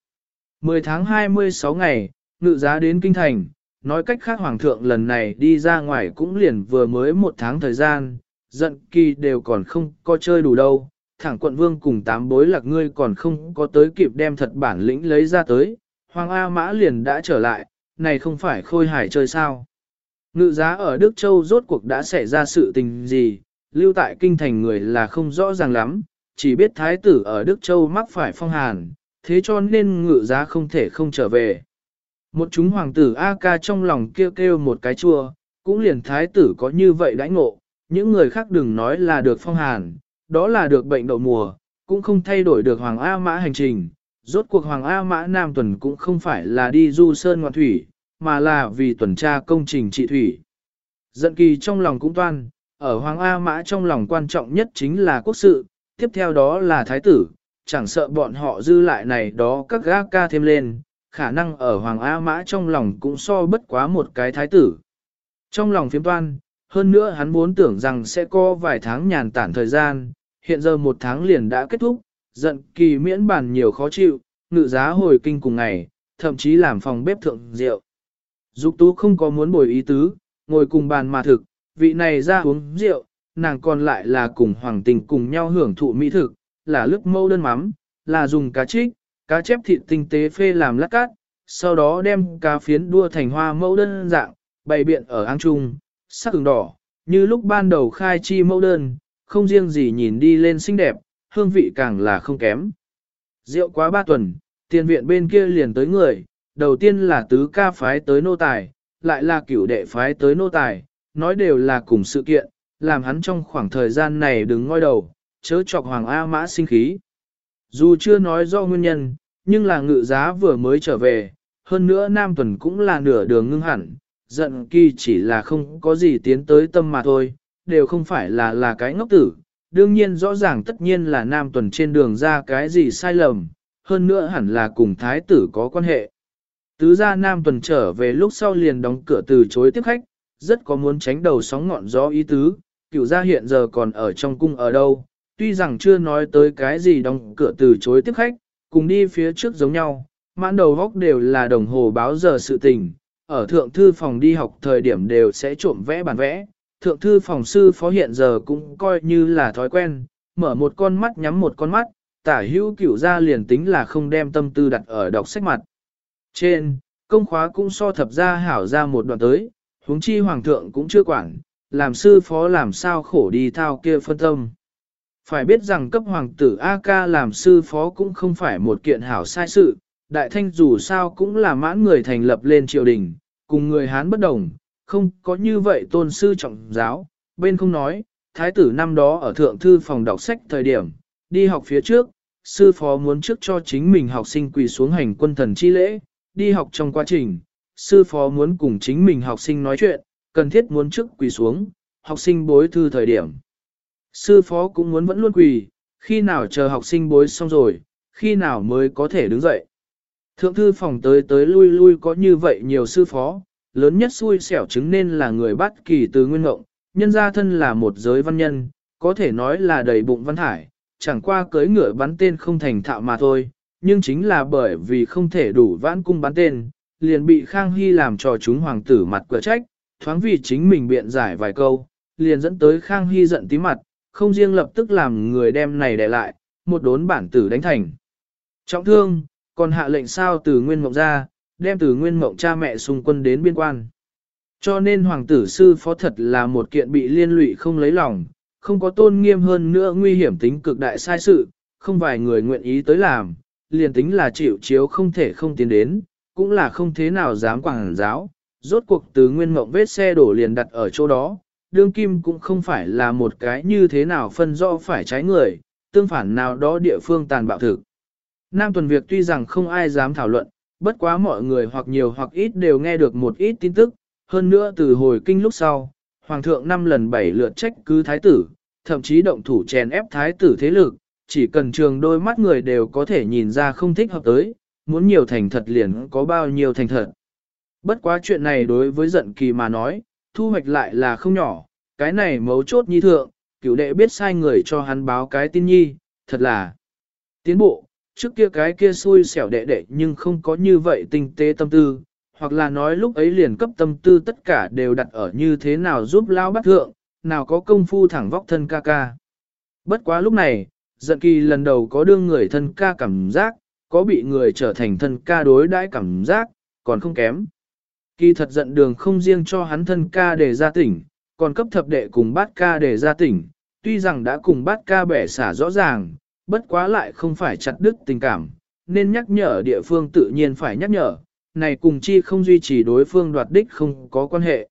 10 tháng 26 ngày, ngự giá đến Kinh Thành, nói cách khác Hoàng thượng lần này đi ra ngoài cũng liền vừa mới một tháng thời gian, giận kỳ đều còn không có chơi đủ đâu, thẳng quận vương cùng tám bối lạc ngươi còn không có tới kịp đem thật bản lĩnh lấy ra tới, Hoàng A Mã liền đã trở lại, này không phải khôi hải chơi sao. Ngự giá ở Đức Châu rốt cuộc đã xảy ra sự tình gì, lưu tại kinh thành người là không rõ ràng lắm, chỉ biết thái tử ở Đức Châu mắc phải phong hàn, thế cho nên ngự giá không thể không trở về. Một chúng hoàng tử A ca trong lòng kêu kêu một cái chua, cũng liền thái tử có như vậy đãi ngộ, những người khác đừng nói là được phong hàn, đó là được bệnh đậu mùa, cũng không thay đổi được Hoàng A Mã hành trình. Rốt cuộc Hoàng A Mã Nam Tuần cũng không phải là đi du sơn ngoạn thủy, mà là vì tuần tra công trình trị thủy. Giận kỳ trong lòng cũng toan, ở Hoàng A Mã trong lòng quan trọng nhất chính là quốc sự, tiếp theo đó là thái tử, chẳng sợ bọn họ dư lại này đó các gác ca thêm lên, khả năng ở Hoàng A Mã trong lòng cũng so bất quá một cái thái tử. Trong lòng phiếm toan, hơn nữa hắn muốn tưởng rằng sẽ có vài tháng nhàn tản thời gian, hiện giờ một tháng liền đã kết thúc, giận kỳ miễn bàn nhiều khó chịu, ngự giá hồi kinh cùng ngày, thậm chí làm phòng bếp thượng rượu. Dục tú không có muốn bồi ý tứ, ngồi cùng bàn mà thực, vị này ra uống rượu, nàng còn lại là cùng hoàng tình cùng nhau hưởng thụ mỹ thực, là lức mâu đơn mắm, là dùng cá trích, cá chép thịt tinh tế phê làm lát cát, sau đó đem cá phiến đua thành hoa mẫu đơn dạng, bày biện ở áng trung, sắc ửng đỏ, như lúc ban đầu khai chi mẫu đơn, không riêng gì nhìn đi lên xinh đẹp, hương vị càng là không kém. Rượu quá ba tuần, tiền viện bên kia liền tới người, đầu tiên là tứ ca phái tới nô tài, lại là cửu đệ phái tới nô tài, nói đều là cùng sự kiện, làm hắn trong khoảng thời gian này đứng ngoi đầu, chớ chọc Hoàng A Mã sinh khí. Dù chưa nói do nguyên nhân, nhưng là ngự giá vừa mới trở về, hơn nữa Nam Tuần cũng là nửa đường ngưng hẳn, giận kỳ chỉ là không có gì tiến tới tâm mà thôi, đều không phải là là cái ngốc tử. Đương nhiên rõ ràng tất nhiên là Nam Tuần trên đường ra cái gì sai lầm, hơn nữa hẳn là cùng thái tử có quan hệ. Tứ gia Nam Tuần trở về lúc sau liền đóng cửa từ chối tiếp khách, rất có muốn tránh đầu sóng ngọn gió ý tứ, cựu gia hiện giờ còn ở trong cung ở đâu, tuy rằng chưa nói tới cái gì đóng cửa từ chối tiếp khách, cùng đi phía trước giống nhau, mãn đầu góc đều là đồng hồ báo giờ sự tình, ở thượng thư phòng đi học thời điểm đều sẽ trộm vẽ bản vẽ, thượng thư phòng sư phó hiện giờ cũng coi như là thói quen, mở một con mắt nhắm một con mắt, tả hữu cửu ra liền tính là không đem tâm tư đặt ở đọc sách mặt. Trên, công khóa cũng so thập ra hảo ra một đoạn tới, huống chi hoàng thượng cũng chưa quản, làm sư phó làm sao khổ đi thao kia phân tâm. Phải biết rằng cấp hoàng tử A-ca làm sư phó cũng không phải một kiện hảo sai sự, đại thanh dù sao cũng là mãn người thành lập lên triều đình, cùng người Hán bất đồng, không có như vậy tôn sư trọng giáo, bên không nói, thái tử năm đó ở thượng thư phòng đọc sách thời điểm, đi học phía trước, sư phó muốn trước cho chính mình học sinh quỳ xuống hành quân thần chi lễ, đi học trong quá trình, sư phó muốn cùng chính mình học sinh nói chuyện, cần thiết muốn trước quỳ xuống, học sinh bối thư thời điểm. Sư phó cũng muốn vẫn luôn quỳ, khi nào chờ học sinh bối xong rồi, khi nào mới có thể đứng dậy. Thượng thư phòng tới tới lui lui có như vậy nhiều sư phó, lớn nhất xui xẻo chứng nên là người bắt kỳ từ nguyên ngộng, nhân gia thân là một giới văn nhân, có thể nói là đầy bụng văn hải chẳng qua cưới ngựa bắn tên không thành thạo mà thôi, nhưng chính là bởi vì không thể đủ vãn cung bắn tên, liền bị Khang Hy làm cho chúng hoàng tử mặt cửa trách, thoáng vì chính mình biện giải vài câu, liền dẫn tới Khang Hy giận tí mặt, không riêng lập tức làm người đem này để lại, một đốn bản tử đánh thành. Trọng thương, còn hạ lệnh sao từ nguyên mộng ra, đem từ nguyên mộng cha mẹ xung quân đến biên quan. Cho nên hoàng tử sư phó thật là một kiện bị liên lụy không lấy lòng, không có tôn nghiêm hơn nữa nguy hiểm tính cực đại sai sự, không vài người nguyện ý tới làm, liền tính là chịu chiếu không thể không tiến đến, cũng là không thế nào dám quảng giáo. Rốt cuộc từ nguyên mộng vết xe đổ liền đặt ở chỗ đó, đương kim cũng không phải là một cái như thế nào phân rõ phải trái người, tương phản nào đó địa phương tàn bạo thực. Nam tuần việc tuy rằng không ai dám thảo luận, bất quá mọi người hoặc nhiều hoặc ít đều nghe được một ít tin tức, hơn nữa từ hồi kinh lúc sau, Hoàng thượng năm lần bảy lượt trách cứ thái tử, thậm chí động thủ chèn ép thái tử thế lực, chỉ cần trường đôi mắt người đều có thể nhìn ra không thích hợp tới, muốn nhiều thành thật liền có bao nhiêu thành thật. Bất quá chuyện này đối với giận kỳ mà nói, thu hoạch lại là không nhỏ, cái này mấu chốt nhi thượng, cửu đệ biết sai người cho hắn báo cái tin nhi, thật là tiến bộ, trước kia cái kia xui xẻo đệ đệ nhưng không có như vậy tinh tế tâm tư, hoặc là nói lúc ấy liền cấp tâm tư tất cả đều đặt ở như thế nào giúp lao bắt thượng, nào có công phu thẳng vóc thân ca ca. Bất quá lúc này, giận kỳ lần đầu có đương người thân ca cảm giác, có bị người trở thành thân ca đối đãi cảm giác, còn không kém. Kỳ thật giận đường không riêng cho hắn thân ca để ra tỉnh, còn cấp thập đệ cùng bát ca để ra tỉnh, tuy rằng đã cùng bát ca bẻ xả rõ ràng, bất quá lại không phải chặt đứt tình cảm, nên nhắc nhở địa phương tự nhiên phải nhắc nhở, này cùng chi không duy trì đối phương đoạt đích không có quan hệ.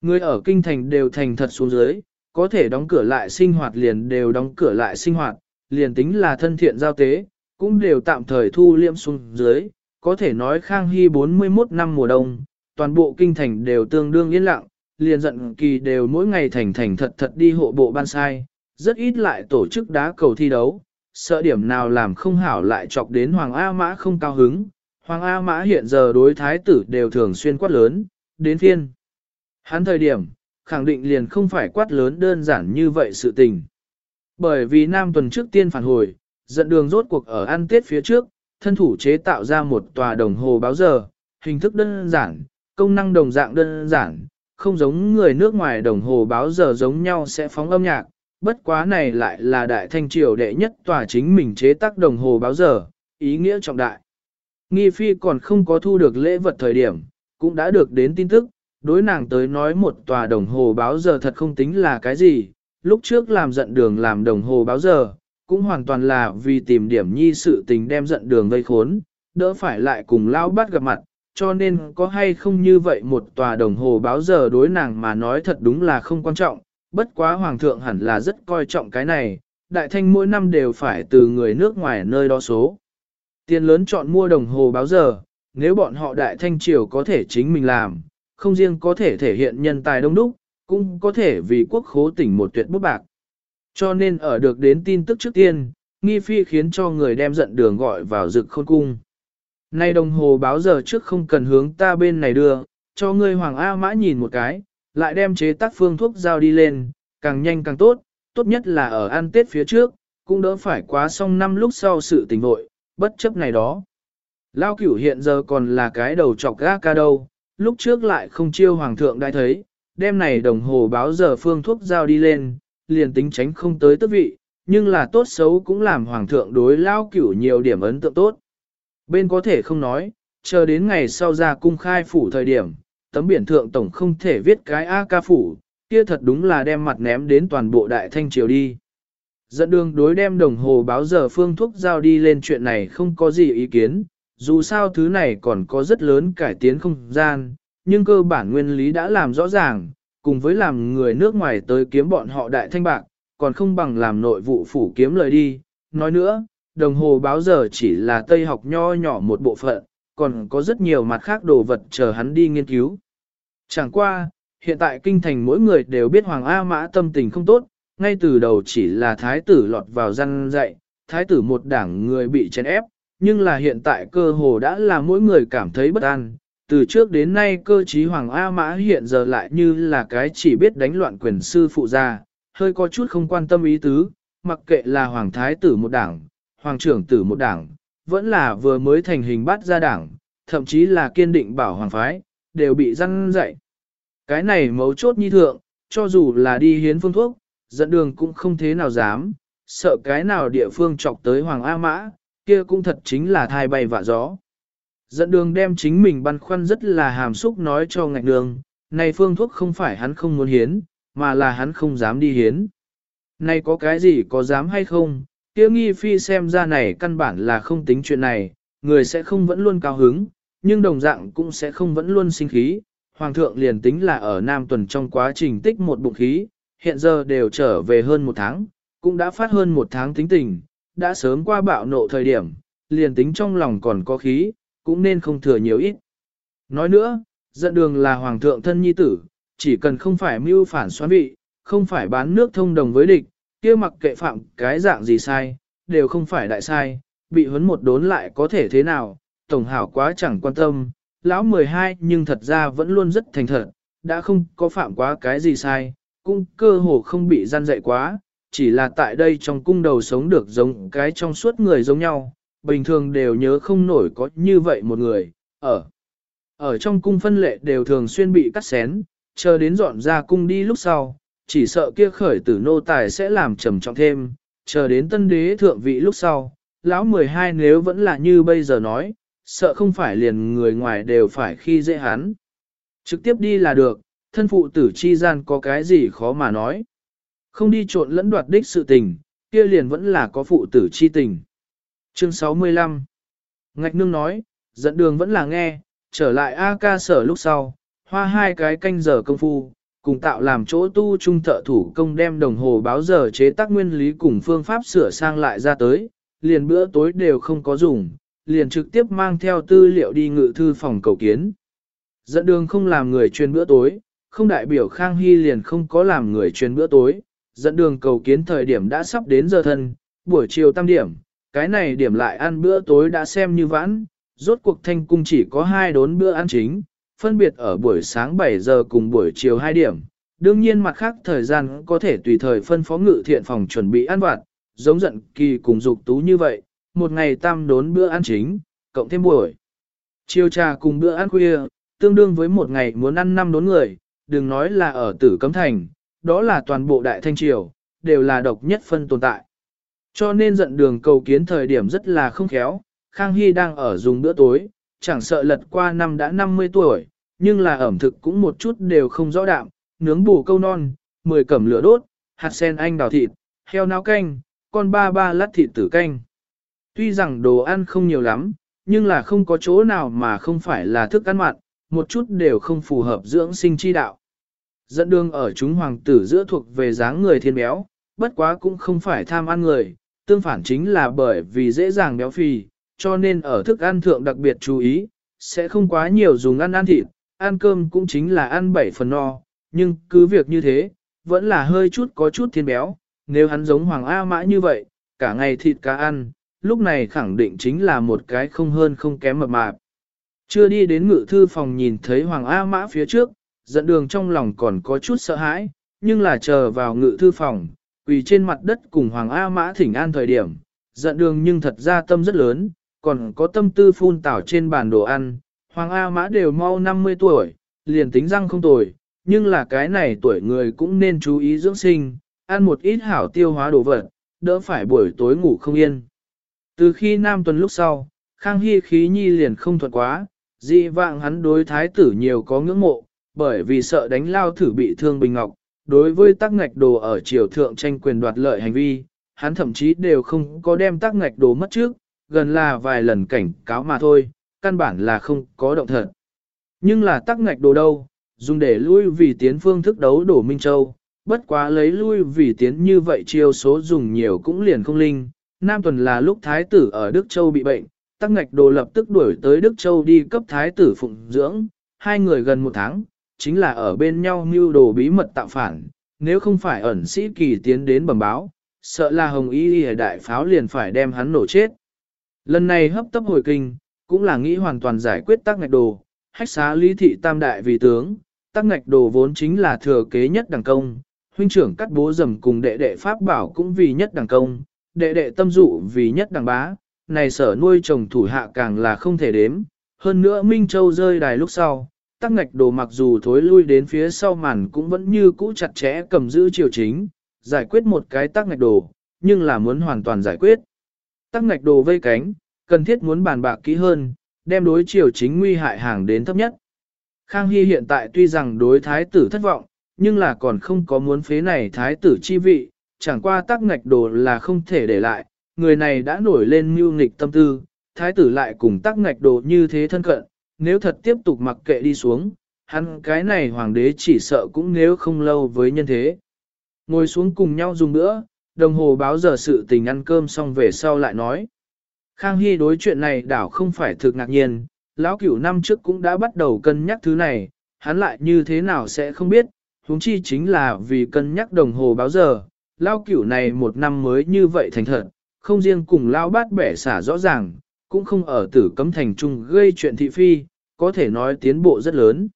Người ở kinh thành đều thành thật xuống dưới, có thể đóng cửa lại sinh hoạt liền đều đóng cửa lại sinh hoạt, liền tính là thân thiện giao tế, cũng đều tạm thời thu liễm xuống dưới, có thể nói Khang Hy 41 năm mùa đông, toàn bộ kinh thành đều tương đương yên lặng, liền giận kỳ đều mỗi ngày thành thành thật thật đi hộ bộ ban sai, rất ít lại tổ chức đá cầu thi đấu, sợ điểm nào làm không hảo lại chọc đến Hoàng A Mã không cao hứng. Hoàng A Mã hiện giờ đối thái tử đều thường xuyên quát lớn, đến phiên. Hắn thời điểm, khẳng định liền không phải quát lớn đơn giản như vậy sự tình. Bởi vì Nam tuần trước tiên phản hồi, dẫn đường rốt cuộc ở ăn tết phía trước, thân thủ chế tạo ra một tòa đồng hồ báo giờ, hình thức đơn giản, công năng đồng dạng đơn giản, không giống người nước ngoài đồng hồ báo giờ giống nhau sẽ phóng âm nhạc, bất quá này lại là đại thanh triều đệ nhất tòa chính mình chế tác đồng hồ báo giờ, ý nghĩa trọng đại. Nghi phi còn không có thu được lễ vật thời điểm, cũng đã được đến tin tức, đối nàng tới nói một tòa đồng hồ báo giờ thật không tính là cái gì, lúc trước làm giận đường làm đồng hồ báo giờ, cũng hoàn toàn là vì tìm điểm nhi sự tình đem giận đường vây khốn, đỡ phải lại cùng lao bắt gặp mặt, cho nên có hay không như vậy một tòa đồng hồ báo giờ đối nàng mà nói thật đúng là không quan trọng, bất quá hoàng thượng hẳn là rất coi trọng cái này, đại thanh mỗi năm đều phải từ người nước ngoài nơi đó số. Tiền lớn chọn mua đồng hồ báo giờ, nếu bọn họ đại thanh triều có thể chính mình làm, không riêng có thể thể hiện nhân tài đông đúc, cũng có thể vì quốc khố tỉnh một tuyệt bút bạc. Cho nên ở được đến tin tức trước tiên, nghi phi khiến cho người đem giận đường gọi vào rực khôn cung. Nay đồng hồ báo giờ trước không cần hướng ta bên này đưa, cho ngươi Hoàng A Mã nhìn một cái, lại đem chế tác phương thuốc giao đi lên, càng nhanh càng tốt, tốt nhất là ở ăn Tết phía trước, cũng đỡ phải quá xong năm lúc sau sự tình vội, bất chấp này đó. Lao cửu hiện giờ còn là cái đầu chọc gác ca đâu, lúc trước lại không chiêu hoàng thượng đã thấy, đêm này đồng hồ báo giờ phương thuốc giao đi lên, liền tính tránh không tới tức vị, nhưng là tốt xấu cũng làm hoàng thượng đối lao cửu nhiều điểm ấn tượng tốt. Bên có thể không nói, chờ đến ngày sau ra cung khai phủ thời điểm, tấm biển thượng tổng không thể viết cái A ca phủ, kia thật đúng là đem mặt ném đến toàn bộ đại thanh triều đi. Dẫn đường đối đem đồng hồ báo giờ phương thuốc giao đi lên chuyện này không có gì ý kiến, dù sao thứ này còn có rất lớn cải tiến không gian, nhưng cơ bản nguyên lý đã làm rõ ràng, cùng với làm người nước ngoài tới kiếm bọn họ đại thanh bạc, còn không bằng làm nội vụ phủ kiếm lời đi. Nói nữa, đồng hồ báo giờ chỉ là tây học nho nhỏ một bộ phận, còn có rất nhiều mặt khác đồ vật chờ hắn đi nghiên cứu. Chẳng qua, hiện tại kinh thành mỗi người đều biết Hoàng A Mã tâm tình không tốt, ngay từ đầu chỉ là thái tử lọt vào răn dạy, thái tử một đảng người bị chèn ép, nhưng là hiện tại cơ hồ đã là mỗi người cảm thấy bất an. Từ trước đến nay cơ trí Hoàng A Mã hiện giờ lại như là cái chỉ biết đánh loạn quyền sư phụ gia, hơi có chút không quan tâm ý tứ, mặc kệ là Hoàng Thái tử một đảng, Hoàng trưởng tử một đảng, vẫn là vừa mới thành hình bắt ra đảng, thậm chí là kiên định bảo Hoàng Phái, đều bị răn dạy. Cái này mấu chốt nhi thượng, cho dù là đi hiến phương thuốc, dẫn đường cũng không thế nào dám, sợ cái nào địa phương chọc tới Hoàng A Mã, kia cũng thật chính là thai bay vạ gió. Dẫn đường đem chính mình băn khoăn rất là hàm xúc nói cho ngạch đường, này phương thuốc không phải hắn không muốn hiến, mà là hắn không dám đi hiến. Này có cái gì có dám hay không, kia nghi phi xem ra này căn bản là không tính chuyện này, người sẽ không vẫn luôn cao hứng, nhưng đồng dạng cũng sẽ không vẫn luôn sinh khí. Hoàng thượng liền tính là ở Nam tuần trong quá trình tích một bụng khí, hiện giờ đều trở về hơn một tháng, cũng đã phát hơn một tháng tính tình, đã sớm qua bạo nộ thời điểm, liền tính trong lòng còn có khí, cũng nên không thừa nhiều ít. Nói nữa, dẫn đường là hoàng thượng thân nhi tử, chỉ cần không phải mưu phản xoán vị, không phải bán nước thông đồng với địch, kia mặc kệ phạm cái dạng gì sai, đều không phải đại sai, bị huấn một đốn lại có thể thế nào, tổng hảo quá chẳng quan tâm, lão 12 nhưng thật ra vẫn luôn rất thành thật, đã không có phạm quá cái gì sai, cũng cơ hồ không bị gian dạy quá, chỉ là tại đây trong cung đầu sống được giống cái trong suốt người giống nhau, bình thường đều nhớ không nổi có như vậy một người, ở. Ở trong cung phân lệ đều thường xuyên bị cắt xén, chờ đến dọn ra cung đi lúc sau, chỉ sợ kia khởi tử nô tài sẽ làm trầm trọng thêm, chờ đến tân đế thượng vị lúc sau, lão 12 nếu vẫn là như bây giờ nói, sợ không phải liền người ngoài đều phải khi dễ hắn. Trực tiếp đi là được, thân phụ tử chi gian có cái gì khó mà nói. Không đi trộn lẫn đoạt đích sự tình, kia liền vẫn là có phụ tử chi tình. Chương 65 Ngạch nương nói, dẫn đường vẫn là nghe, trở lại A ca sở lúc sau, hoa hai cái canh giờ công phu, cùng tạo làm chỗ tu trung thợ thủ công đem đồng hồ báo giờ chế tác nguyên lý cùng phương pháp sửa sang lại ra tới, liền bữa tối đều không có dùng, liền trực tiếp mang theo tư liệu đi ngự thư phòng cầu kiến. Dẫn đường không làm người chuyên bữa tối, không đại biểu Khang Hy liền không có làm người chuyên bữa tối, dẫn đường cầu kiến thời điểm đã sắp đến giờ thân, buổi chiều tam điểm, cái này điểm lại ăn bữa tối đã xem như vãn, rốt cuộc thanh cung chỉ có hai đốn bữa ăn chính, phân biệt ở buổi sáng 7 giờ cùng buổi chiều 2 điểm. Đương nhiên mặt khác thời gian có thể tùy thời phân phó ngự thiện phòng chuẩn bị ăn vặt, giống giận kỳ cùng dục tú như vậy, một ngày tam đốn bữa ăn chính, cộng thêm buổi. Chiều trà cùng bữa ăn khuya, tương đương với một ngày muốn ăn năm đốn người, đừng nói là ở tử cấm thành, đó là toàn bộ đại thanh triều, đều là độc nhất phân tồn tại. Cho nên giận đường cầu kiến thời điểm rất là không khéo, Khang Hy đang ở dùng bữa tối, chẳng sợ lật qua năm đã 50 tuổi, nhưng là ẩm thực cũng một chút đều không rõ đạm, nướng bù câu non, mười cẩm lửa đốt, hạt sen anh đào thịt, heo náo canh, con ba ba lát thịt tử canh. Tuy rằng đồ ăn không nhiều lắm, nhưng là không có chỗ nào mà không phải là thức ăn mặn, một chút đều không phù hợp dưỡng sinh chi đạo. Dẫn đường ở chúng hoàng tử giữa thuộc về dáng người thiên béo, bất quá cũng không phải tham ăn người, tương phản chính là bởi vì dễ dàng béo phì, cho nên ở thức ăn thượng đặc biệt chú ý, sẽ không quá nhiều dùng ăn ăn thịt, ăn cơm cũng chính là ăn bảy phần no, nhưng cứ việc như thế, vẫn là hơi chút có chút thiên béo, nếu hắn giống Hoàng A Mã như vậy, cả ngày thịt cá ăn, lúc này khẳng định chính là một cái không hơn không kém mập mạp. Chưa đi đến ngự thư phòng nhìn thấy Hoàng A Mã phía trước, dẫn đường trong lòng còn có chút sợ hãi, nhưng là chờ vào ngự thư phòng, quỳ trên mặt đất cùng Hoàng A Mã thỉnh an thời điểm, dẫn đường nhưng thật ra tâm rất lớn, còn có tâm tư phun tảo trên bàn đồ ăn. Hoàng A Mã đều mau 50 tuổi, liền tính răng không tuổi, nhưng là cái này tuổi người cũng nên chú ý dưỡng sinh, ăn một ít hảo tiêu hóa đồ vật, đỡ phải buổi tối ngủ không yên. Từ khi Nam tuần lúc sau, Khang Hy khí nhi liền không thuận quá, dị vạng hắn đối thái tử nhiều có ngưỡng mộ, bởi vì sợ đánh lao thử bị thương Bình Ngọc, đối với tắc ngạch đồ ở triều thượng tranh quyền đoạt lợi hành vi, hắn thậm chí đều không có đem tắc ngạch đồ mất trước, gần là vài lần cảnh cáo mà thôi, căn bản là không có động thật. Nhưng là tắc ngạch đồ đâu, dùng để lui vì tiến phương thức đấu đổ Minh Châu, bất quá lấy lui vì tiến như vậy chiêu số dùng nhiều cũng liền không linh. Nam tuần là lúc thái tử ở Đức Châu bị bệnh, tắc ngạch đồ lập tức đuổi tới Đức Châu đi cấp thái tử phụng dưỡng, hai người gần một tháng, chính là ở bên nhau mưu đồ bí mật tạo phản, nếu không phải ẩn sĩ kỳ tiến đến bẩm báo, sợ là hồng y y đại pháo liền phải đem hắn nổ chết. Lần này hấp tấp hồi kinh, cũng là nghĩ hoàn toàn giải quyết tắc ngạch đồ, hách xá lý thị tam đại vì tướng, tắc ngạch đồ vốn chính là thừa kế nhất đẳng công, huynh trưởng cắt bố dầm cùng đệ đệ pháp bảo cũng vì nhất đẳng công, đệ đệ tâm dụ vì nhất đẳng bá, này sở nuôi chồng thủ hạ càng là không thể đếm, hơn nữa Minh Châu rơi đài lúc sau, tắc ngạch đồ mặc dù thối lui đến phía sau màn cũng vẫn như cũ chặt chẽ cầm giữ triều chính, giải quyết một cái tắc ngạch đồ, nhưng là muốn hoàn toàn giải quyết. Tắc ngạch đồ vây cánh, cần thiết muốn bàn bạc kỹ hơn, đem đối chiều chính nguy hại hàng đến thấp nhất. Khang Hy hiện tại tuy rằng đối thái tử thất vọng, nhưng là còn không có muốn phế này thái tử chi vị, chẳng qua tắc ngạch đồ là không thể để lại, người này đã nổi lên mưu nghịch tâm tư, thái tử lại cùng tắc ngạch đồ như thế thân cận, nếu thật tiếp tục mặc kệ đi xuống, hắn cái này hoàng đế chỉ sợ cũng nếu không lâu với nhân thế. Ngồi xuống cùng nhau dùng nữa đồng hồ báo giờ sự tình ăn cơm xong về sau lại nói. Khang Hy đối chuyện này đảo không phải thực ngạc nhiên, lão cửu năm trước cũng đã bắt đầu cân nhắc thứ này, hắn lại như thế nào sẽ không biết, huống chi chính là vì cân nhắc đồng hồ báo giờ, lão cửu này một năm mới như vậy thành thật, không riêng cùng lão bát bẻ xả rõ ràng, cũng không ở tử cấm thành trung gây chuyện thị phi, có thể nói tiến bộ rất lớn.